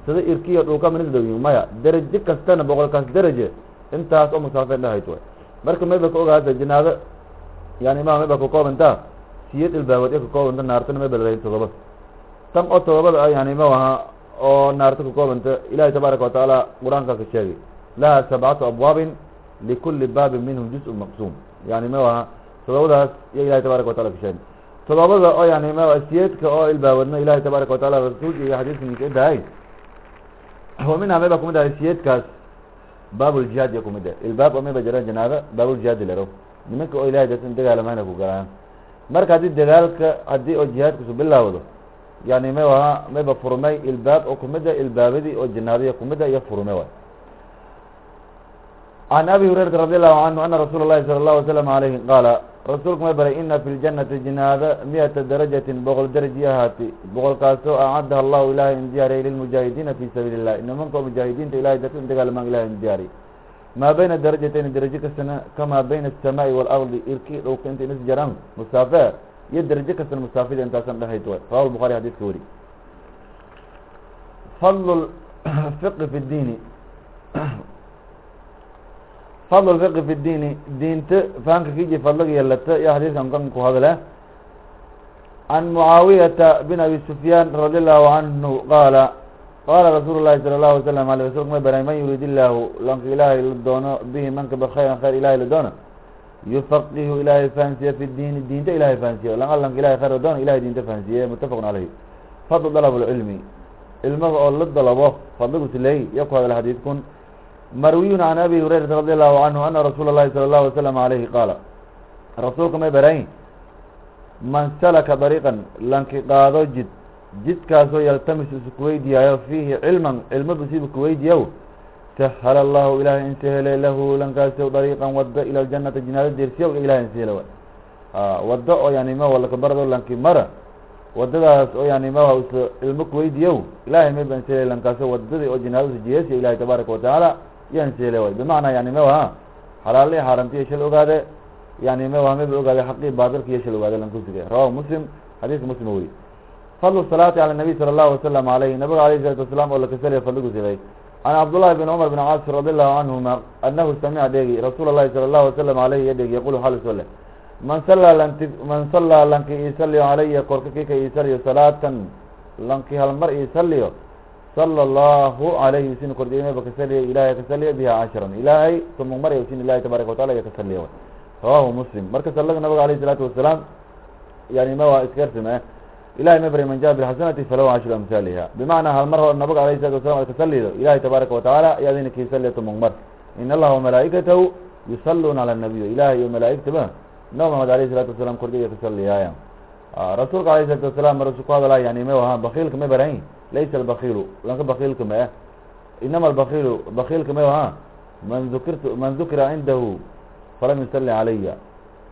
sida irka iyo dhulka manis dhow maya. Darajo kastana boqolkaas daraje intaas oo musaafe dhahayt way marka mayba ka ogaata jinaado yani ma mayba kakoobantaa siyad ilbaawad ee kakoobanta naartana mayba ladahin todoba. Tan oo todobada yani ma aha oo naarta kakoobanta ilahi tabaaraka watacaala qur'aanka ka sheegay. Laha sabcatu abwaabin likuli baabin minhum juz-un maqsuum. Yani ma aha todobadaas iyo ilahi tabaaraka watala ka sheegay. Todobada oo yani ma siyeedka oo ilbaawadna ilahi tabaaraka wataala rasuulka iyo xadiiska ninka dahay wa minha mayba kumid ahay siyeedkaas baabuljihaad iyo kumid ah ilbaab oo mayba jiraan janaaba baabuljihaadi lero nimanka oo ilahay dartin dagaalamayna ku galaan marka haddii dagaalka haddii oo jihaadkusu bilaawdo yani may wahaa mayba furmay ilbaab oo kumida ilbaabadii oo jinaadiya kumida iyo furme waay. Can abi hurayrata radi allahu canhu ana rasuula اlahi salى اlahu wasalam alayhi qaala rasuulku may baray ina fi ljanati jinaada mi-ata darajatin boqol daraji ahaati boqolkaasoo acaddaha allahu ilahay in diyaaray lilmujaahidiina fi sabiili اllah nimanka oo mujaahidiinta ilahay dadka in dagaalmaan ilahay in diyaaray maa bayna darajatayn darajo kastana kamaa bayna الsamaai waalardi irki dhowka inta inas jaraan musaafe iyo darajo kastana musaafida intaasan dhehayt way rawa lbukhari xadidka weri fadl fiqi fi diini fadl fiqi fi diini diinta fahanka kiji fadliga yeelata iyo xadiiskan kan ku hadle can mucaawiyata bin abi sufyaan radi allahu canhu qaala qaala rasuulu llahi sala allahu wasalam aley rasulka may baray man yuriid illaahu lanka ilaahay la doono bihi mankaba khayran khayr ilahay la doono yufaqihu ilaahay fahansiye fi diini diinta ilahay fahansiye lan lanka ilahay khayr la doono ilahay diinta fahansiye mutafaqun caleyhi fadl dalab lcilmi ilmaga oo la dalabo fadligu siley iyo ku hadla xadiidkun marwiyun can abi hurayrata radi allahu canhu ana rasuula اllahi salى اllahu wasalam alayhi qaala rasuulka may barayn man salaka dariiqan lanki qaado jid jidkaasoo yaltamisu isu kuweydiyayo fiihi cilman cilmo busibu kuweydiyow sahala allahu ilahay insahele lahu lankaaso dariiqan wada ila ljanata jinaado deersiyow ilahay insahele wa wado oo yani ma walakabarado lanki mara. Wadadaas oo yani ma us cilmo kuweydiyow ilahay mayba insahele lankaaso wadadii oo jinaado usujiyeesiyo ilahay tabaaraka watacaala iyo insahele way bimacnaa yani mawa xalaali xaaramtiyo shal ogaade yani mawa mayba ogaade xaqii baatilka iyo shal ogaade lankusuge rawahu muslim xadiiska muslim weri fadl salaati cala nabiy sala allahu wasalam aleyh nabiga alayh salatu wasalaam oo lakasaliya fadligu silay can cabdullahi bin cumar bin caas radi allahu canhuma anahu samica dheegi rasuula llahi sala allahu wasalam aleyh iyo dheegi yaqul xalis ole man sallaa lanti man sallaa lanki iisaliyo calaya korka kika iisaliyo salaatan lanki halmar iisaliyo sala allahu alayhi sin kordhiymayba kasaliya ilahay kasaliya biha casharan ilaahay tumug marya sin ilahi tabaaraka watacala iya kasaliya rawahu muslim. Marka salaga nabiga alayh isalaatu wasalaam yani ma waa iskersime ilahay ma bari man jaa bilxasanati falahu cashru amhaaliha bimacnaa hal hor nabiga alayh salatu wasalam ad kasalido ilahay tabaaraka watacaala iyadina kiisaliya tumug mar in allaha wamalaa'ikatahu yusaluuna cala nabiy ilahay iyo malaa'igtaba nabi maxamed alayh salatu wasalam kordhiya kasaliyaaya rasuulka alayh salatu wasalam marasu ku hadalay yani ma aha bakiilka ma barayn laysa albakilu lanka bakiilka ma ah inama albakilu bakiilka ma aha man dukirtu man dukira cindahu falam yusali calaya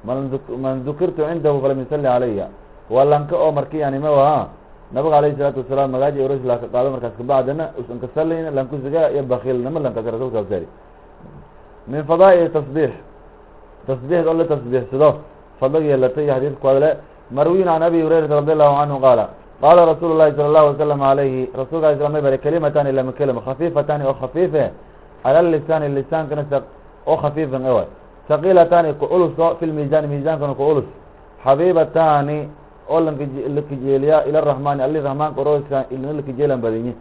man man dukirtu cindahu falam yusali calaya waa lanka oo marki yani ma aha nabiga alayhi salaatu wasalaam magaaji oros laka qaado markaas kabacdana usan kasalin lankusiga iyo bakiilnimo lankaas rasulka sari min fadaail tasbix tasbixda oo la tasbixsado fadlig yeelatay iyo xadiidka ku hadle marwiyin can abi hurayrata radi allahu canhu qaala qaala rasuulu llahi sala allahu wasalam alayhi rasulka ala may bare kalimatani lama kelima khafiifatani oo khafiife cala lisaani lisaankana oo khafiifan ewa saqiilatani ku uluso fi lmiisaani miisaankana ku ulus xabiibatani oo lanlakajeeliya ila raxmaani ali raxmaanka oroska ilna lakajeelan badinyi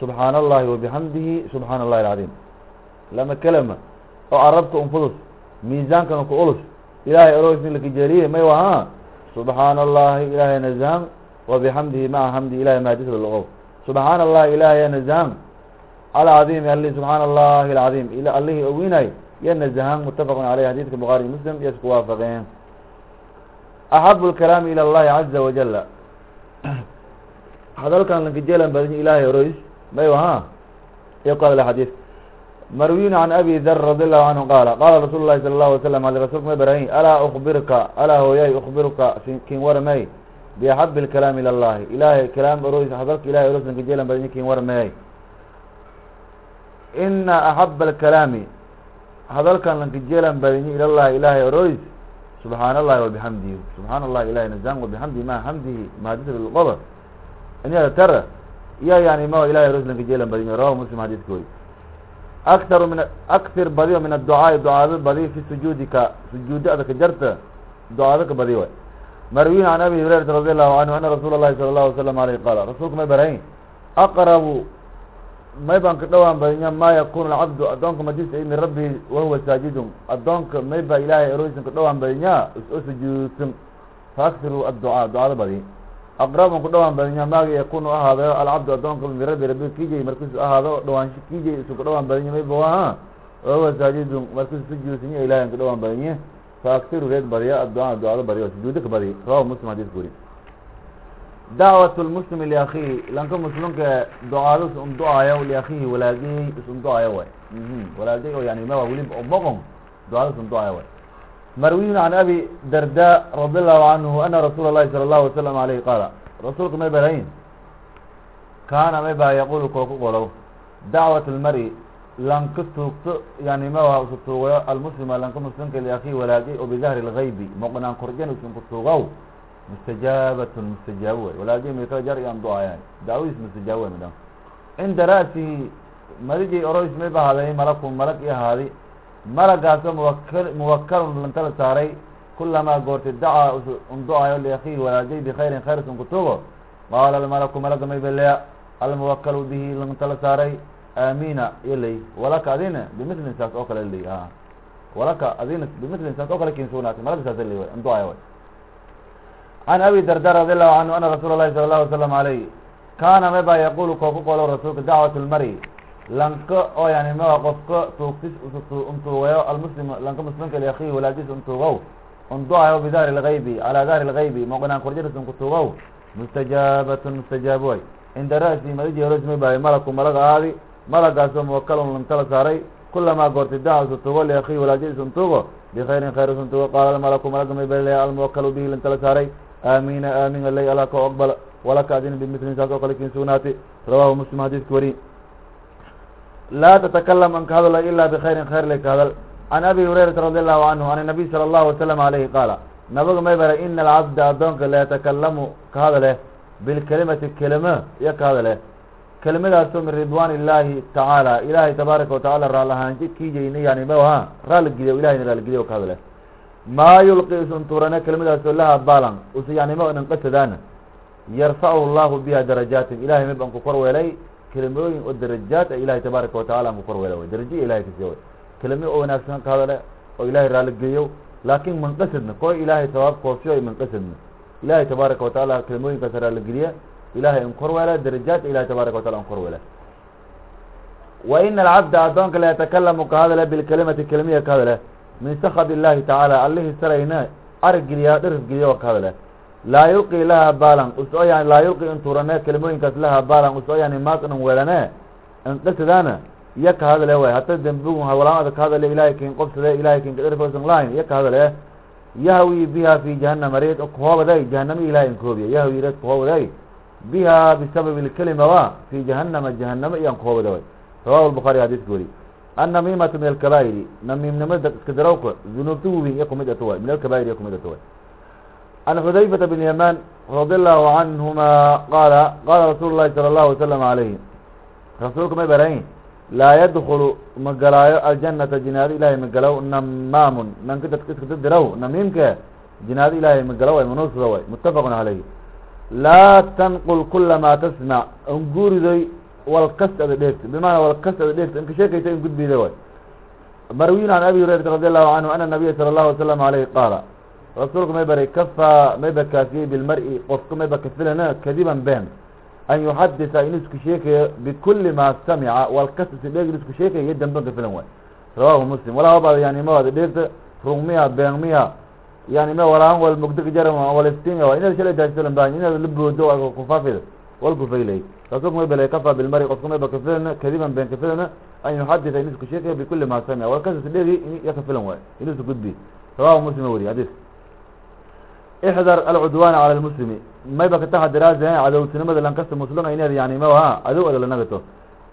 subxaana allahi wabixamdihi subxaana allahi alcadiim. Lama kelima oo carabka unfudus miisaankana ku ulus ilahay orosni lakajeeliye may waha subxaana allahi ilahay nazahan wabixamdihi maca hamdi ilahay mahadis laloqow subxaana allahi ilahay nazahan alcadiimi ali subxaana allahi alcadiim. Alihi owinay iyo nazahan mutafaqun caleyh xadiidka bukhaari muslim iyo isku waafaqeen axabu lkalaami ila allahi caza wajala hadalkan lankajeelan badany ilahay oroys may ha hadla xadiid marwiyun can abi dar radi allahu canhu qaala qaala rasuulu lahi sala allahu wasalam ale rasulka may barahin alaa ukbirka alaa hooyay ukbiruka kin waramey biaxabi lkalaami ila llahi ilahay kalaam oroys hadalka ilahay oroys lankajeelan badany kin waramey ina axaba alkalaami hadalkan lankajeelan badany ila llahi ilahay oroys subxaana allahi wabixamdihi subxaana allahi ilahi nazan wabixamdihi ma xamdihi mahadis lqoba inyada tara iya yani ma ilahay oroys lankajeelan badany rawahu muslim xadiidka wey min aktir badiyo min adducaai ducaado badiyo fi sujuudika sujuudo adaka jarta ducaado ka badiyo way marwiyin can abi hurayrata radi allahu canhu ana rasuula llahi sala allahu wasalam aleyh qaala rasuulka may barayn aqrabu may baan ka dhowaan badanya ma yakunu alcabdu addoonka madis min rabbihi wahuwa saajidun. Addoonka may baa ilaahay eroysan ka dhowaan badanya oo sujuudsan. Faaktiru adducaa ducaado badiy aqrabun ku dhowaan badanya maaga yakunu ahaado alcabdu addoonka min rabbi rabbi kijay markiisu ahaado dhawaansho kijay isu ka dhowaan badanya may wahuwa saajidun markiisu sujuudsanya ilahay ka dhowaan badanye reed badiya adducaa ducaado badiy oo sujuudo ka badiy rawahu muslim xadiidka weri dacwat lmuslimi liakhihi lanka muslimka ducaado is un ducaayo liakhihi walaagihi is un ducaayo way walaalday oo yani mawa weliba o moqon ducadasan ducaya way marwiyun can abi darda radi allahu canhu ana rasuula اlahi salى اlahu wasalam alayhi qaala rasuulka may barayn kaana may baa yaqulu koo ku qolow dacwat lmari lanka tuugto yani mawa usa tuugayo almuslima lanka muslimka liakii walaaday oo bidahri lgaybi moqnaan korjan usan ku tuugaw mustajaabatun mustajaabo way walaaday may kala jar iyan ducayaan dacwadiis mustajaabo way midhan cinda ra'sihi madijay oroys may bahaaday malakun malag i ahaadi malagaasoo muwakal muwakalun lantala saaray kulamaa goortay dacaa un ducayo liakhiihi walaaday bikayrin khayr usan ku tuugo qaala almalaku malaga may beleya almuwakalu bihi lantala saaray aamina ilay walaka adina bimilin saas oo kale ley a walaka adina bimilin saas oo kale kin sugnaatay malaga saas way ducaya way can abi darda radi allahu canhu ana rasuula lahi sala allahu wasalam alayh kaana may baa yaqulu koo ku qolo rasuulka dacwat lmari lanka oo yani ma qofka tuugtis untuugayo almuslim lanka muslimka liakhihi walaadis untuugow unducayo bidahri lgaybi calaa dahri lgaybi moqnaan korjaris un kutuugow mustajaabatun mustajaab way cinda ra'si madiji horos may bahay malaku malag ahaadi malagaasoo muwakalun lantala saaray kulamaa goortay daca usa tuugo liakhihi walaadis untuugo bikayrin khayr usan tuugo qaala malaku malaga may balea almuwakalu bihi lantala saaray aamina aamin alay alaa ka aqbala walaka adina bimilin saas oo kale kin sugnaatay rawahu muslim xadiiska wari laa tatakalam an ka hadala ila bikayrin khayr lay ka hadal can abi hurayrata radi allahu canhu an nabiy sala allahu wasalam alayhi qaala nabiga may bara ina alcabda addoonka layatakalamu ka hadale bilkelimati kelima iyo ka hadale kelimadaasoo min ridwan illahi tacaala ilahay tabaaraka watacala raal ahaanji kiijayna yani maha raali geliyo ilahayna raali geliyo ka hadale maa yulqi isun tuurane kelimadaasoo laha balan usa yani ma inan qasadaana yarfachu llahu biha darajaatin ilahay mib an ku kor weelay kelimooyin oo darajaat a ilahay tabaaraka watacala an ku kor weela way darajiya ilahay kasiya way kelimo oo wanaagsan ka hadale oo ilahay raaligeeyo laakin manqasadna ko ilahay sabaab koosiyo manqasadna ilahay tabaaraka watacala kelimooyinkaas raaligeliya ilahay an kor weela darajaat ilahay tabaaraka watacala an kor weela wa ina alcabda addoonka layatakalamu ka hadale bilkelimati kelimiya ka hadale min sakad illahi tacaala allihii sarayna arigeliya dherif geliya oo ka hadale laa yulqi laha balan u soo yani laa yulqi in tuurane kelimooyinkaas laha balan u soo yani maas inan weelane indhasadaana iya ka hadale way hata dembigu hawalaamada ka hadale ilahay kin qobsade ilahay kin kadherfsan lahayn iya ka hadale yahwi biha fi jahanama reed kahoobaday jahanama ilahay inkoobiya yahwi reed kahoobaday biha bisababi lkelima wa fi jahanama jahanama iyan kahoobada way rawahu lbukhari xadiiska weri annamimatu min alkabaa'iri namiimnimada iska darawka dunuubta waweyn iyo kumid ato way min alkabaa'ir iyo kumid ato way عن xudayfة بن يمان رadي الlه عanهma qala qala rasuul الlahi salى الlahu وsلم عalayه rasuulka may barayn laa ydkl magalaayo aljanaةa jinaado ilahay magalow namaamun nanka dadka iska dadirow namiimke jinaado ilahay magalow way manuusada way mutafaq عalayh laa tanqل kula ma tasmع anguridoy walkas ada dheegta bimana walkas ada dheegta inka sheekaysa in gudbida way marwiyin عan abi hurayrata radي الlahu عanhu ana الnabiya salى الlahu وsلم عalayh qaala rasuulku may baray kafaa may ba kaafiyey bilmar-i qofka may ba kafilana kadiban been an yuxadisa in isku sheekayo bikuli ma samica walkasisi dheeg in isku sheekayo iyo damben kafilan waay rawahu muslim walaa bad yani ma wada dheegta rung miya been miya yani ma walaan wal mugdiga jaram walstinga wa inaad shalay daasilan baa inaad la boodo kufaafida rasuulku may balay kafaa bilmari qofka may ba kafilana kadiban been kafilana an yuxadisa in isku sheekayo bikuli ma samica walkasisi dheegi iya kafilan waay in isu gudbi rawahu muslim weri xadiis ixdar alcudwan cala lmuslimi mayba kataxadiraase cadowtinimada lankasta muslima ineed yani maha adow ada lanagato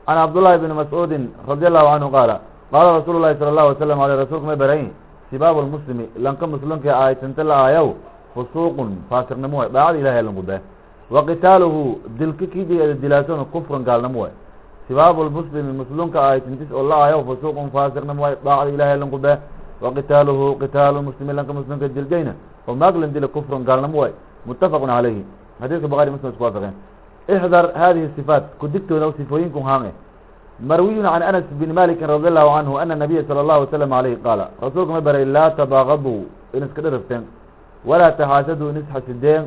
can cabdullahi bni mascuudin radi allahu canhu qaala qaala rasuulu llahi sala allahu wasalam aleyh rasulka may barayn sibaabu lmuslimi lanka muslimka aaytinte la aayaw fusuuqun faasiqnimo way daacada ilahay langube wa qitaaluhu dilka kiji ada dilaasona kufrun gaalnimo way sibaabu lmuslimi muslimka aaytintis oo la aayaw fusuuqun faasiqnimo way daacada ilahay langube wa qitaaluhu qitaalu muslimi lanka muslimka diljayna oo maaglan dila kufrun gaalnimo way mutafaqun calayhi xadiiska bukhari muslim isku waafaqeen ixdar hadihi sifaat kudigtooda sifooyinku haame marwiyun can anas bin malikin radi allahu canhu ana nabiya sala allahu wasalam alayhi qaala rasuulka ma baray laa tabaagadu in iska dherafteen walaa taxaasaduu in isxasideen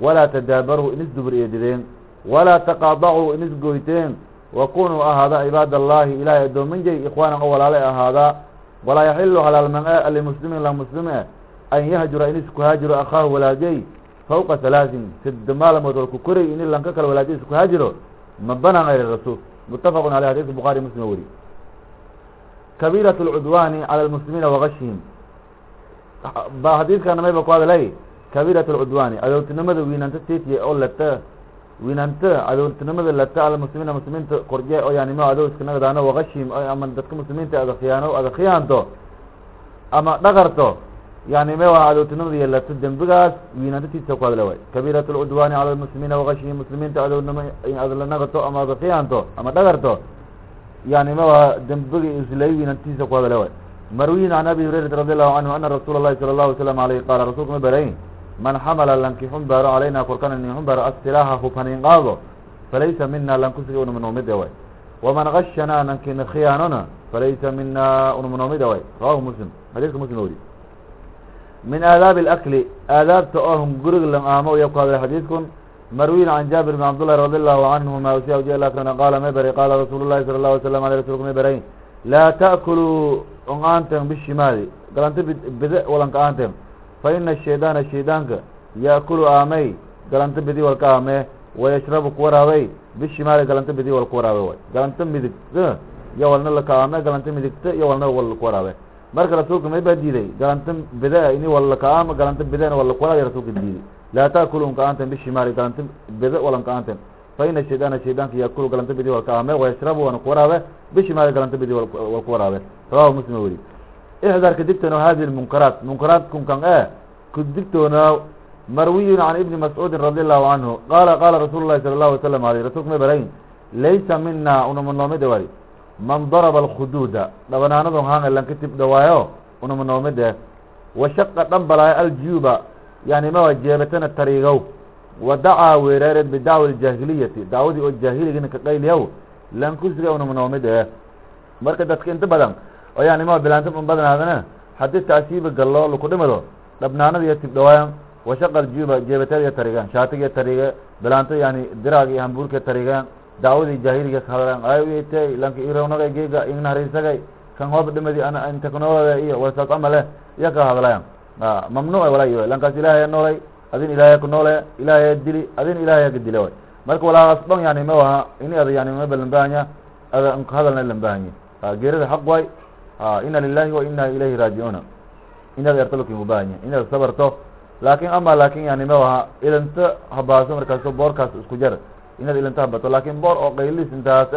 walaa tadaabaruu in isdubur eedideen walaa taqaadacuu in isgoyteen wakunuu ahaada cibaad allahi ilahay addoominjay ikhwaanan oo walaalay ahaadaa walaa yaxilu halaalman-e limuslimin la muslim e an yahjura in haajiro akhaahu walaajay fawqa halaasin sida maalmood wal ku koray in lanka kale walaajay isku haajiro ma banaan ayr rasuul mutafaqun aleyh xadiiska bukhari muslim weri kabiirat lcudwaani cala lmuslimiina wagashihim ba xadiidkana mayba ku hadalay kabiirat lcudwaani cadowtinimada wiinanta titiye oo lata wiinanta cadowtinimada lata ala muslimiina muslimiinta korje oo yani ma adow iskanagadaano wagashihim ama dadka muslimiinta ada khiyaano ada khiyaanto ama dhagarto yani may waa cadowtinimada yeelato dembigaas wiinanta titiya ku hadla way kabiirat lcudwaani cala lmuslimiina wagashihim muslimiinta adownimo ada la nagato ama ada khiyaanto ama dhagarto yani ma waa dembiga islay wiinantiisa ku hadla way marwiyin can abi hurayrata radi allahu canhu ana rasuula اlahi salى اlahu wasalam alayh qaala rasulka ma barayn man xamala lanki xumbaaro calayna korkana nin xumbaaro asilaaha hubhanin qaado falaysa mina lankusiga unamanoomide way waman gashana nankina khiyaanona falaysa mina unamanoomide way rawahu muslim xadiiska muslim weri min aadaabi اlakli aadaabta oo hum guriga lang aamo iya ku hadlay xadiidkun marwiyin can jaabir bn cabdullahi radi allahu canhuma wasiya ujelakana qaala may bari qaala rasuulu llahi sala اlahu wasalam aleyh rasulka may barayn laa ta'kuluu on aanten bishimaali galanta bide walanka aanten fa ina shaydaana shaydaanka yaakulu aamey galanta bidi walka aamee wayashrabu kuwaraabey bishimaali galanta bidi wal kuwaraabe way galanta midigta iyo walna laka aame galanta midigta iyo walna wal kuwaraabe marka rasuulka may baa diiday galanta bide ini wal laka aama galanta bidena wal kuwaraabe rasuulka diiday laa ta'kulu unka aanten bishimaali galanta bide walanka aanten fa ina shaydaana shaydaanka yaakulu galanta bidi walka aame wayashrabu wana kuwaraabe bishimaali galanta bidi wal kuwaraabe rawahu muslim weri ixdar kadigtoono hadi lmunkaraat munkaraat kunkan e kadigtoono marwiyun can ibni mascuudin radi allahu canhu qaala qaala rasuulu lahi sala allahu wasalam aleyh rasulka may barayn laysa mina unamanoomide wari man daraba alkhuduuda dhabanaanado hanga lankatib dhawaayo unamanoomide washaqa dhambalaayo aljuyuba yani mawa jeebatana tariigow wa dacaa weeraareed bidacwa aljaahiliyati dacwadii oo jaahiligina ka qayliyaw lankusiga unamanoomide marka dadka inta badan oo yani ma bilaanta un badanaadana haddii taasiiba gallo laku dhimado dhabnaanada iyo tibdhawaayan washaqal juba jeebateed iyo tarigaan shaatigiyo tariige bilaanto yani diraag iyo hambuurka tarigaan dacwadii jaahiliga hadlaan ayte lanka irawnaga geega ingnaharisagay kan hoob dhimadi teknoloda iyo wasaas amale iya ka hadlayan mamnuuc wala iyo lankaas ilaahaya noolay adin ilaahaya ku noole ilaahaya dili adin ilaahaya ka dila way marka walaas dhan yani ma waha ini ada yani maba lambahanya ada hadalna lambahanye geerida xaq way ina lilahi wa ina ilayhi raajicuuna inaad ertalokin ubahanya inaad sabarto laakin ama laakin yani ma waha ilinto habaaso markaaso boorkaas isku jar. Inaad ilinto habato laakin boor oo qaylis intaas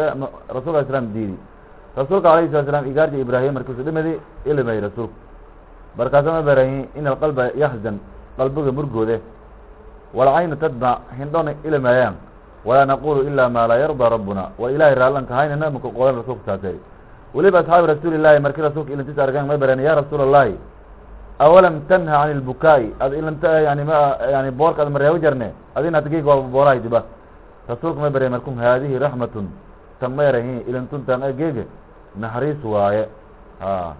rasuulka islam diidi. Rasuulka alayhi salatu slam igaarja ibrahim markiisu dhimadi ilimay rasuulku markaasa ma barahi in alqalba yaxzan qalbiga murgoode. Walcaynu tadbac hindhona ilimayaan walaa naqulu ila ma laa yarda rabbuna. Wa ilahay raallanka haynana maka qodan rasuulka saasay weliba asxaabi rasuuli llahi markii rasuulka ilintis argaan may bareen ya rasuul allahi awalam tanha can ilbukaai ad ilinta yani ma yani boorka ad mareebo jarne adin adgeyg waa boorahay diba rasuulka may bareen markum haadihi raxmatun tan mayrahi ilintuntan geege naxariis waaye. A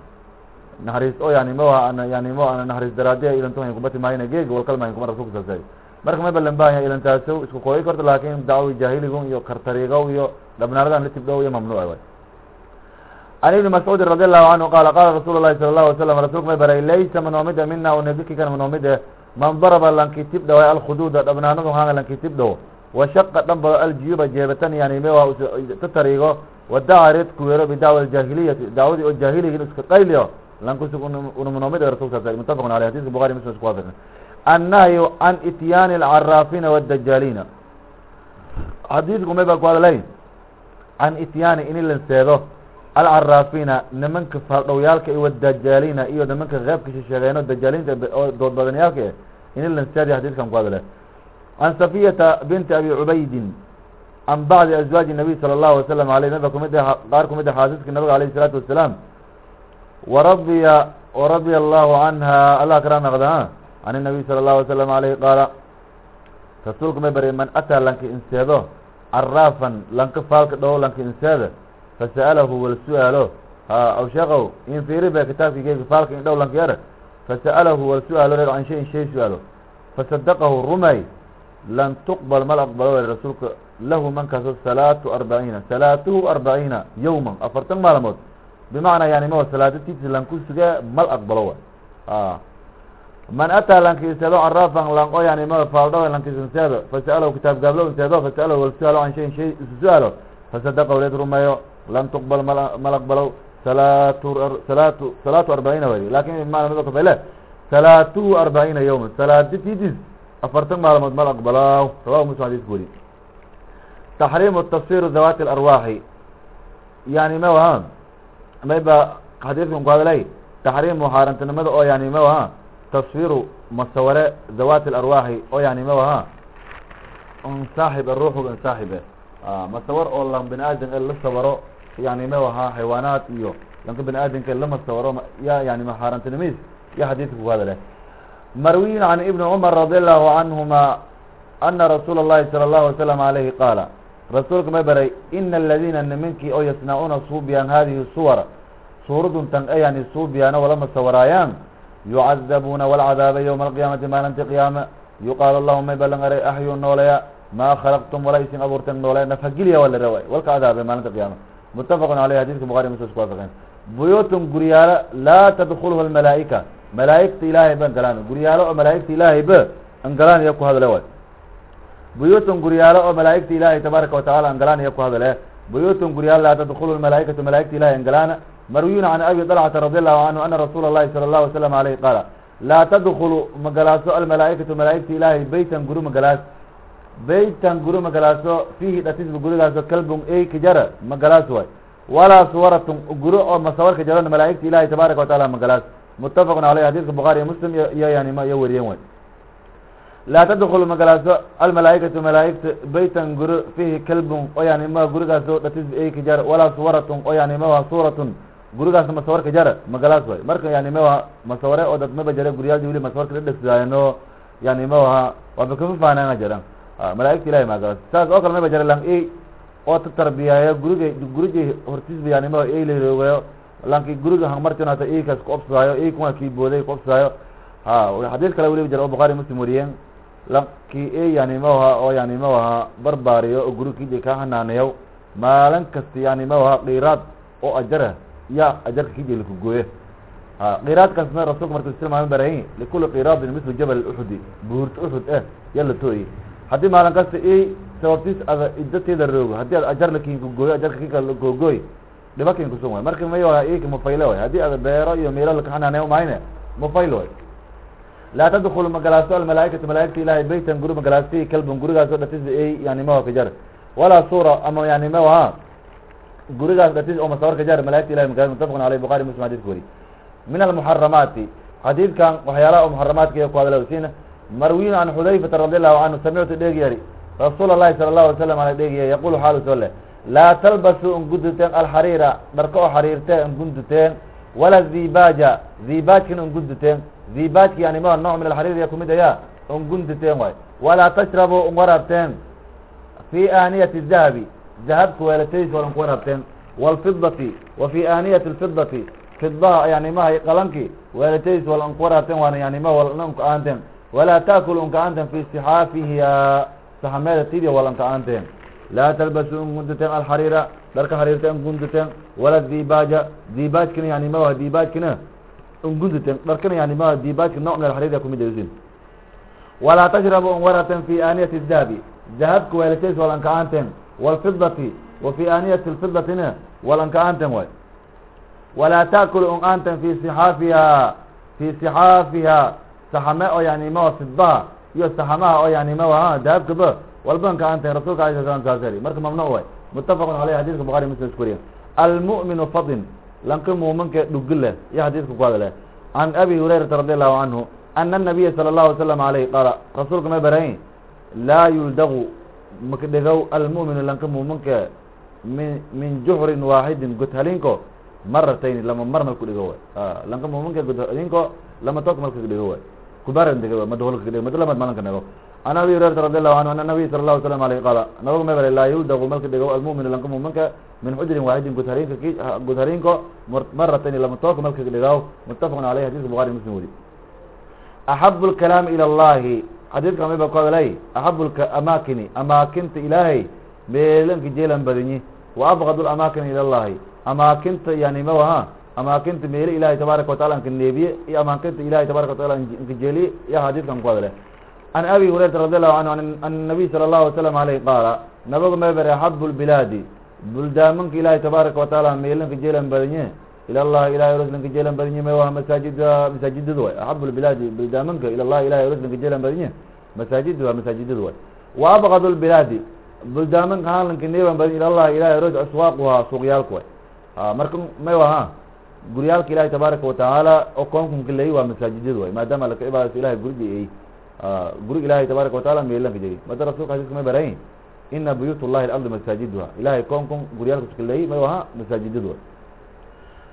naxariis oo yani ma yani ma naxariis daraadiya ilintuhan kubati maayna geege walkalmahin kuma rasulka saasay marka may balanbaahaya ilintaaso isku kooyi karto laakin dacwi jaahiligun iyo kartariigow iyo dhabnaaradan la tibdhow iyo mamnuuc way can ibni mascuudin radi allahu canhu qaala qaala rasuulu lahi sala allahu alay slam rasulka may baray laysa manoomida mina unagikikana manoomide man daraba lanki tibdhow alkhuduuda dhabnaanadu hanga lanki tibdhow washaqa dhambalo aljiyuba jeebatan yani mewa ta tariigo wadaca reedku weero bidacwa aljaahiliyati dacwadii oo jaahiligan iska qayliyo lankusug unamanoomid rasulka sa mutafaqun aleyh hadiska bukhari muslim isku waafaqan annahyu can ityaani alcaraafiina wاdajaaliina xadiidku may baa ku hadlay can ityaani in lanseedo alcaraafiina nimanka faaldhowyaalka iyo wadajaaliina iyo nimanka keebka shisheegeeno dajaaliinta oo doodbadaniyaalka eh in lanseeday xadiidkan ku hadle can safiyata binti abi cubaydin can bacdi azwaaji nabiy sala allahu wasalam aleyh naba kumid qaar kumid a xaasiska nabiga alayh isalaatu wasalaam waradiya waradiya allahu canha allah kara naqda can الnabiy salى الlahu wasalam aleyh qaala rasuulka may bari man ataa lanka inseedo caraafan lanka faalka dhow lanka inseeda Fasa'alahu wal su'aalo aw sheekow in fiiri ba kitaabki geegi faalka in dhow lanka yar fasa'alahu wal su'aalo reer can shayin shay su'aalo fasadaqahu rumay lan tuqbal mal aqbalo wer rasuulka lahu mankaaso salaatu arbaciina salaatuhu arbaciina yawma afartan maalmood bimacnaa yani ma salaadatiisi lanku suge mal aqbalo wa man ataa lankiiseedo caraafan lan o yani ma faaldhaw lankiisinseedo fasa'alahu kitaab gaablo inseedo fasa'alahu wal su'aalo can shayin shay isu su'aalo fasadaqahu reed rumeeyo lan tuqbal mal mal aqbalow salaatu salaatu salaatu arbaciina way laakiin maalmood kafele salaatuhu arbaciina yawma salaaditiidis afartan maalmood mal aqbalaaw rawahu muslim xadisku weri taxriimu tafsir dawaati alarwaaxi yani ma waha may ba xadiiskan ku hadlay taxriimu xaarantinimada oo yani ma waha tasfiru masaware dawaati alarwaaxi oo yani ma waha n saaxib ruuxuga n saaxibe masawar oo lan bini aadam la sawaro yani ma ahaa xayawaanaad iyo lanka bani aadamka lama sawaro ya yani maxaarantinimadiis ya xadiidka ku hadale marwiyin can ibni cumar radi allahu canhuma ana rasuula اllahi salى اllahu wasalam alayhi qaala rasuulka ma baray ina aladiina nimankii oo yasnacuna suubiyaan hadihi suwar suuraduntan ayani suubiyaan oo lama sawaraayaan yucadabuuna walcadaaba yowma alqiyaamati maalintii qiyaame yuqaal allahuma balangaray axyu nooleya maa khalaqtum walaysin abuurteen nooleya nafhageliya waa la rawaay walka cadaabay maalinta qiyaama mutafaqun aleyh xadidka buxari muslim isku waafaqeen buyutun guryaalo laa tadkulhu lmalaa'ika malaa'igta ilaahay ba galaan guryaalo oo malaa'igta ilaahay ba an galaan iya ku hadle way buyutun guryaalo oo malaa'igta ilaahay tabaaraka watacala an galaan iya ku hadle buyutun guryaalo laa tadkulu lmalaa'ikatu malaa'igta ilahay an galaan marwiyun can abi dalcata radi allahu canhu ana rasuula اllahi salى اllahu wasalam aleyh qaala laa tadkulu magalaaso almalaa'ikatu malaa'igta ilaahay beytan guri magalaas beytan guri magalaaso fiihi dhatisba gurigaaso kalbun ey kajara magalaas way walaa suwaratun guri oo masawarka jaran malaa'igta ilahay tabaaraka wataala magalaas mutafaqun aleyh xadiiska muslim iyo ma iyo weriyen way laa tadkulu magalaaso almalaaikatu malaaigta beytan guri fiihi kalbun oo yani ma gurigaaso dhatisba ey kajar walaa suwaratun oo yani ma suuratun gurigaas masawarka jara magalaas way marka yani maha masaware oo dad maba jare guryaadi weli masawarka dhadhegsaayano yani maha waaba kafafaanaanga jiraan malaaigta ilahay magalaas saas oo kale maba jare lang ey oo tatarbiyayo guriga gurigay hortiisba yani maha ey laroogayo lanki guriga hangmartinata eykaas kuobsadaayo ey kuna kii booday kuobsadaayo ha xadiis kale weliba jira oo bukhaari muslim wariyeen. Lanki ey yani maha oo yani maha barbaariyo oo guriga kiji kaa hanaaneyo maalin kasta yani maha qiraad oo ajara ya ajarka kiji lakugooye ha qiraadkaasna rasulka marka tilmaama barahin likuli qiraadin mislu jabal uxudi buhurta uxud eh ya la tooyi haddii maalin kasta sababtiis ada idateeda roogo haddii ad ajar laakiin kugooyo ajarka kika lakogooy dhiba kin kusun way marka may eka mafayle way haddii ada beero iyo meelo lakaxanaaney mahayne mafayl way laa tadkulu magalaaso almalaaikatu malaaigta ilahay beytan guri magalaasti kalbun gurigaas oo dhatisba ey yani maha kajar walaa suura ama yani maha gurigaas dhatis oo masawar kajar malaigta ilahay magala mutafaqun aleyh bukhari muslim xadidka weri min almuxaramaati xadiidkan waxyaalaha oo muxaramaadka ku hadlasiina marwiyin can xudayfata radi allahu canhu samictu dheegi yari. Rasuul allahi sala allahu alay slam ala dheegiya yaqulu xaalu soo leh laa talbasuu ungunduteen alxariira dharka oo xariirtee ungunduteen wala zibaja zibaajkina ungunduteen zibaajki yani ma nooc min alxariir ya kumid aya ungunduteen waay. Walaa tashrabuu unwarabteen fi aaniyati dahabi dahabka weelatadiis walan ku warabteen wاlfidati wa fi aaniyati اlfidati fidaha yani maha qalanki weelatadiis wal an ku warabteen waana yani ma wal unka aanteen walaa taakulu unka aanteen fi sixaafihiya saxameeda tidi wal anka aanteen laa talbasuu ungunduteen alxariira dharka xariirta ungunduteen wala dibaja dibaajkina yani maha dibaajkina ungunduteen dharkana yani maha dibaajka nooc min alxariir kumid ayusin walaa tashrabu warabteen fi aaniyati dahabi dahabka weelatadiis wal anka aanteen wاlfidati wa fi aaniyati lfidatina walanka aanten way walaa taakulu un fi sixaafiha fi sixaafiha saxame oo yani mawa fidaha iyo saxamaha oo yani mawa dahabkaba walbanka aanten rasulka alay sla slam saas eri marka mamnuc way mutafaqun aleyh xadidka bukhari muslim isku wariya almu'minu fadin lanka muuminka dhugile iyo xadiidka ku hadle can abi hurayrata radi allahu canhu ana الnabiya salى الlahu wasalam aleyh qaala rasuulka ma barayn laa yuldagu makdhegow almu'minu lanka muuminka min min juxrin waaxidin godhalinko maratayn lama mar malku dhigo way lanka muuminka godhalinko lama took malka dhigo way kubaran dego madaholka kadhigo mada lamad malanka nego an abi hurayrata radi allahu canhu ana nabiy sala allahu salam aleyh qaala nabaga ma bare laa yuldagu malka dhigo almu'minu lanka muuminka min xujrin waaxidin godhalinka ki godhalinko maratayn lama took malka dhigo mutafaqun aleyh xadidka bukhari muslim weli axabu lkalaami ila allahi. Xadiidka mayba ku hadlay axabu amakini amaakinta ilaahay meelanka jeelan badinyi wa abgad lamaakina ila llahi amaakinta yani mawaha amaakinta meele ilahay tabaaraka watacala anka neebiye iyo amaakinta ilahay tabaraka watacala anka jeeliye iyo xadiidkan ku hadle an abi hurayrata radi allahu canhu an nabiy sala allahu wasalam aleyh qaala nabaga ma bare axabu lbilaadi buldaamanka ilahay tabaaraka watacaala meelanka jeelan badinye ila allahi ilahay raslanka jeelan badinye may waa masaajida masaajidada way axabu lbilaadi bildaamanka ila allahi ilahay raslanka jeelan badinye masaajida waa masaajidada way wa abqad lbilaadi buldaamanka halanka neban badin ila allahi ilahay ros aswaaquhaa suuqyaalka way marka may waha guryaalka ilahi tabaaraka watacaala oo koonkunka leey waa masaajidada way maadaama laka ibaadato ilahay gurigi ay guri ilahay tabaaraka wataala meelanka jegi mada rasulka xadiiska may barayin ina buyuut llahi alardi masaajiduha ilahay koonkun guryaalka leey may waha masaajidada way.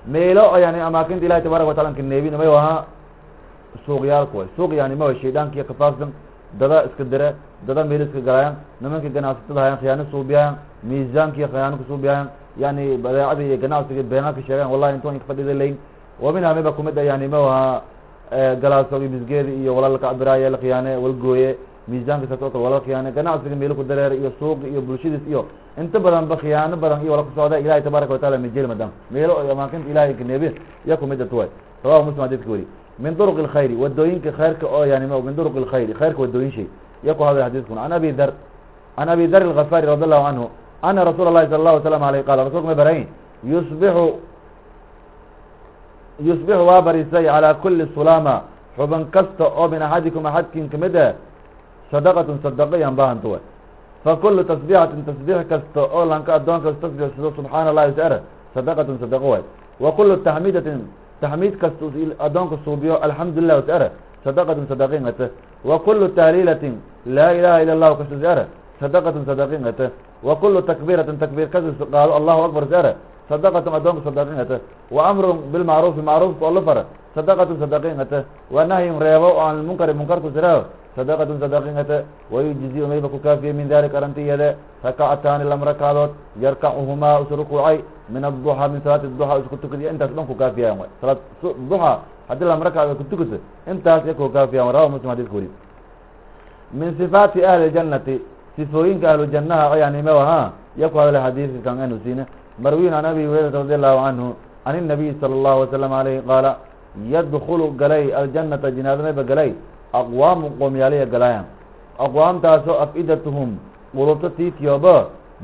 Meelo yani amaakinta ilahi tabaaraka watala nka neebin may waha suuqyaalka way. Suuq yani ma shaydaankiya kafaafsan dada iska dare dada meel iska galayaan nimanka ganacsatada hayaan khiyaano suubiyayan miisaankiya khiyaano kasuubiyayan yani badeecada iyo ganacsiga beenaa ka sheegayan wallahi intoon kafadhida layn wa minha miba kumid a yani ma waha galaaso iyo bisgeeda iyo walal ka cabiraaye la khiyaane walgooye miisaanka saas oo kale walal khiyaane ganacsiga meelo ku dareer iyo suuq iyo bulshadiis iyo inta badan ba khiyaano badan iyo wala kusocda ilahi tabaaraka wataala majeli madam meelo amaakinta ilahay kaneebe iya kumid at way rawahu muslim hadidka weri min duruq اlkhayri wadooyinka khayrka oo yani min duruq اlkhayri khayrka wadooyin shay iya ku hadlay xadiiskuna an abi dar an abi dar الغafari radi allahu canhu ana rasuul اlahi sal اlahu slm alيh qal rasulka ma barayn yusbixu yusbixu waa barisay calaa kuli sulaama xubin kasta oo min axadikum axadkin ka mid ah sadaqatun sadaqa yaan baahantuwa fakulu tasbiixatin tasbiix kasta oo lanka addoon kas tasbiixsado subxaana allahi sar sadaqatun sadaqa waay wa kulu taxmiidatin taxmiid kasta addoonka suubiyo alxamdu lilah sar sadaqatun sadaqin ate wa kulu tahliilatin laa ilaha ila اllahu kasasar sadaqatun sadaqin ate kulu takbiratin takbiir kasta qaado allahu akbar sara sadaqatun adoonka sadaqin ate wa amrun bilmacruufi macruufka oo la fara. Sadaqatun sadaqin ate wa nahyun reebo o an lmunkari munkarku sirao sadaqatun sadaqin ate wayujzi mayba ku kaafiyey min dalika arantiyade rakacataani lama rakaadood yarkacuhumaa is rukuucay min aduxa min salaati duxa isku tukadiy intaas dhan ku kaafiyaan way salaad duxa haddii lama rakaado ku tukato intaas iya ku kaafiyaan rawa muslim hadidka weri min sifaati ahli janati sifooyinka ahlu janaha yani ma ha iya ku hadlay xadiiska kan anu siine marwiyin can abi hurayrata radi allahu canhu can الnabiy salى الlahu wasalam alayhi qaala yadkulu galay aljanata jinaadamayba galay aqwaamu qoomyaaliya galaayan aqwaamtaasoo af-idatuhum qulubta tiitiyooba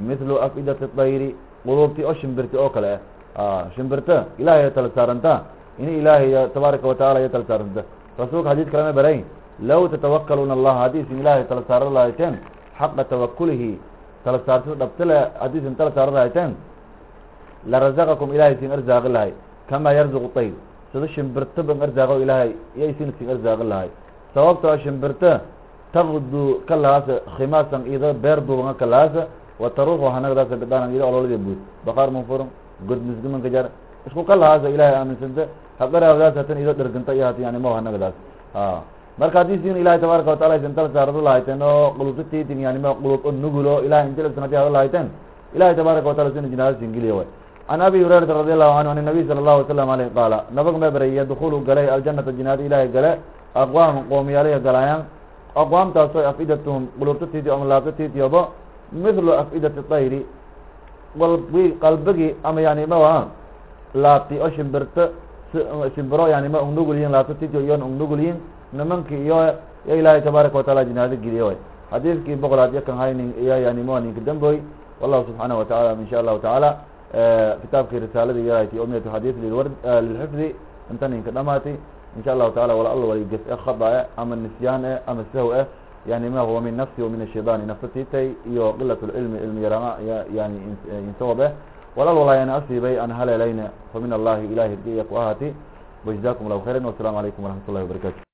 mithlu af-idati dayri qulubti oo shimbirti oo kale ah shimbirta ilahay tala saaranta ini ilaahay tabaaraka wataala iya tala saaranta rasuulka xadiis kalema barayn law tatawakaluuna allaha haddii isin ilaahay tala saaran lahayteen xaqa tawakulihi tala saarsada dhabtale haddii isin tala saaran lahayteen larazaqakum ilahay isin arzaaqi lahay kamaa yarzuqu tayr sida shimbirta ban arzaaqo ilaahay iyo isin isin arzaaqi lahay sababtoo shimbirta taqdu ka lahaasa khimaasan ida beer duubanga ka lahaasa wa taruuxu hanagdaasa gadaanan ida ololada buud baqaar manfuran god misgimanka jar isku ka lahaasa ilahay aaminsanta haqaraadaas hatan ida dherganta iyo hat yani ma hanagdaas a marka haddii sin ilahay tabaaraka watala isin tala saarado lahayteen oo qulubta tiitin yani qulub nugulo ilahay intilsan haddii hado lahayteen ilahay tabaaraka watala sina jinaada singiliya way can abi hurayrata radi allahu canhu an nabiy sala allahu wasalam aleyh qaala nabag ma baray yadkulu galay aljanata jinaada ilahay gale aqwaam qoomiyaalaya galaayaan aqwaamtaasoo af-idatuhum qulubtatiiti ama laabtatiitiyoba mithlu af-idati tayri qalbi qalbigii ama yani ma laabti oo shimbirta shimbiro yani ma ugnugul yihiin laabtatiiti iyon ugnugul yihiin nimanki iyo iyo ilaahay tabaaraka wataala jinaado geliyo way xadiiskii boqolaad iyo kan haynin iyo yani ma ninka damboy. Wallahu subxaanahu watacaala insha allahu tacaala kitaabkii risaalada iyahati omiyat xadiis lilward lilxifdi inta ninka dhamaatay in sha allahu taala wala alla wali ges e khada e ama nisyaan e ama sahw eh yani ma huwa min nafsi wa min ashayطani nafsatiitay iyo qilat lcilmi cilmi yarama yani insawab eh walal walaayana asiibay an haleelayna fa min allahi ilahi rgiya ku ahati. Wajazakum allahu khayra wasalaamu calaykum waraxmat ullahi wabarakatu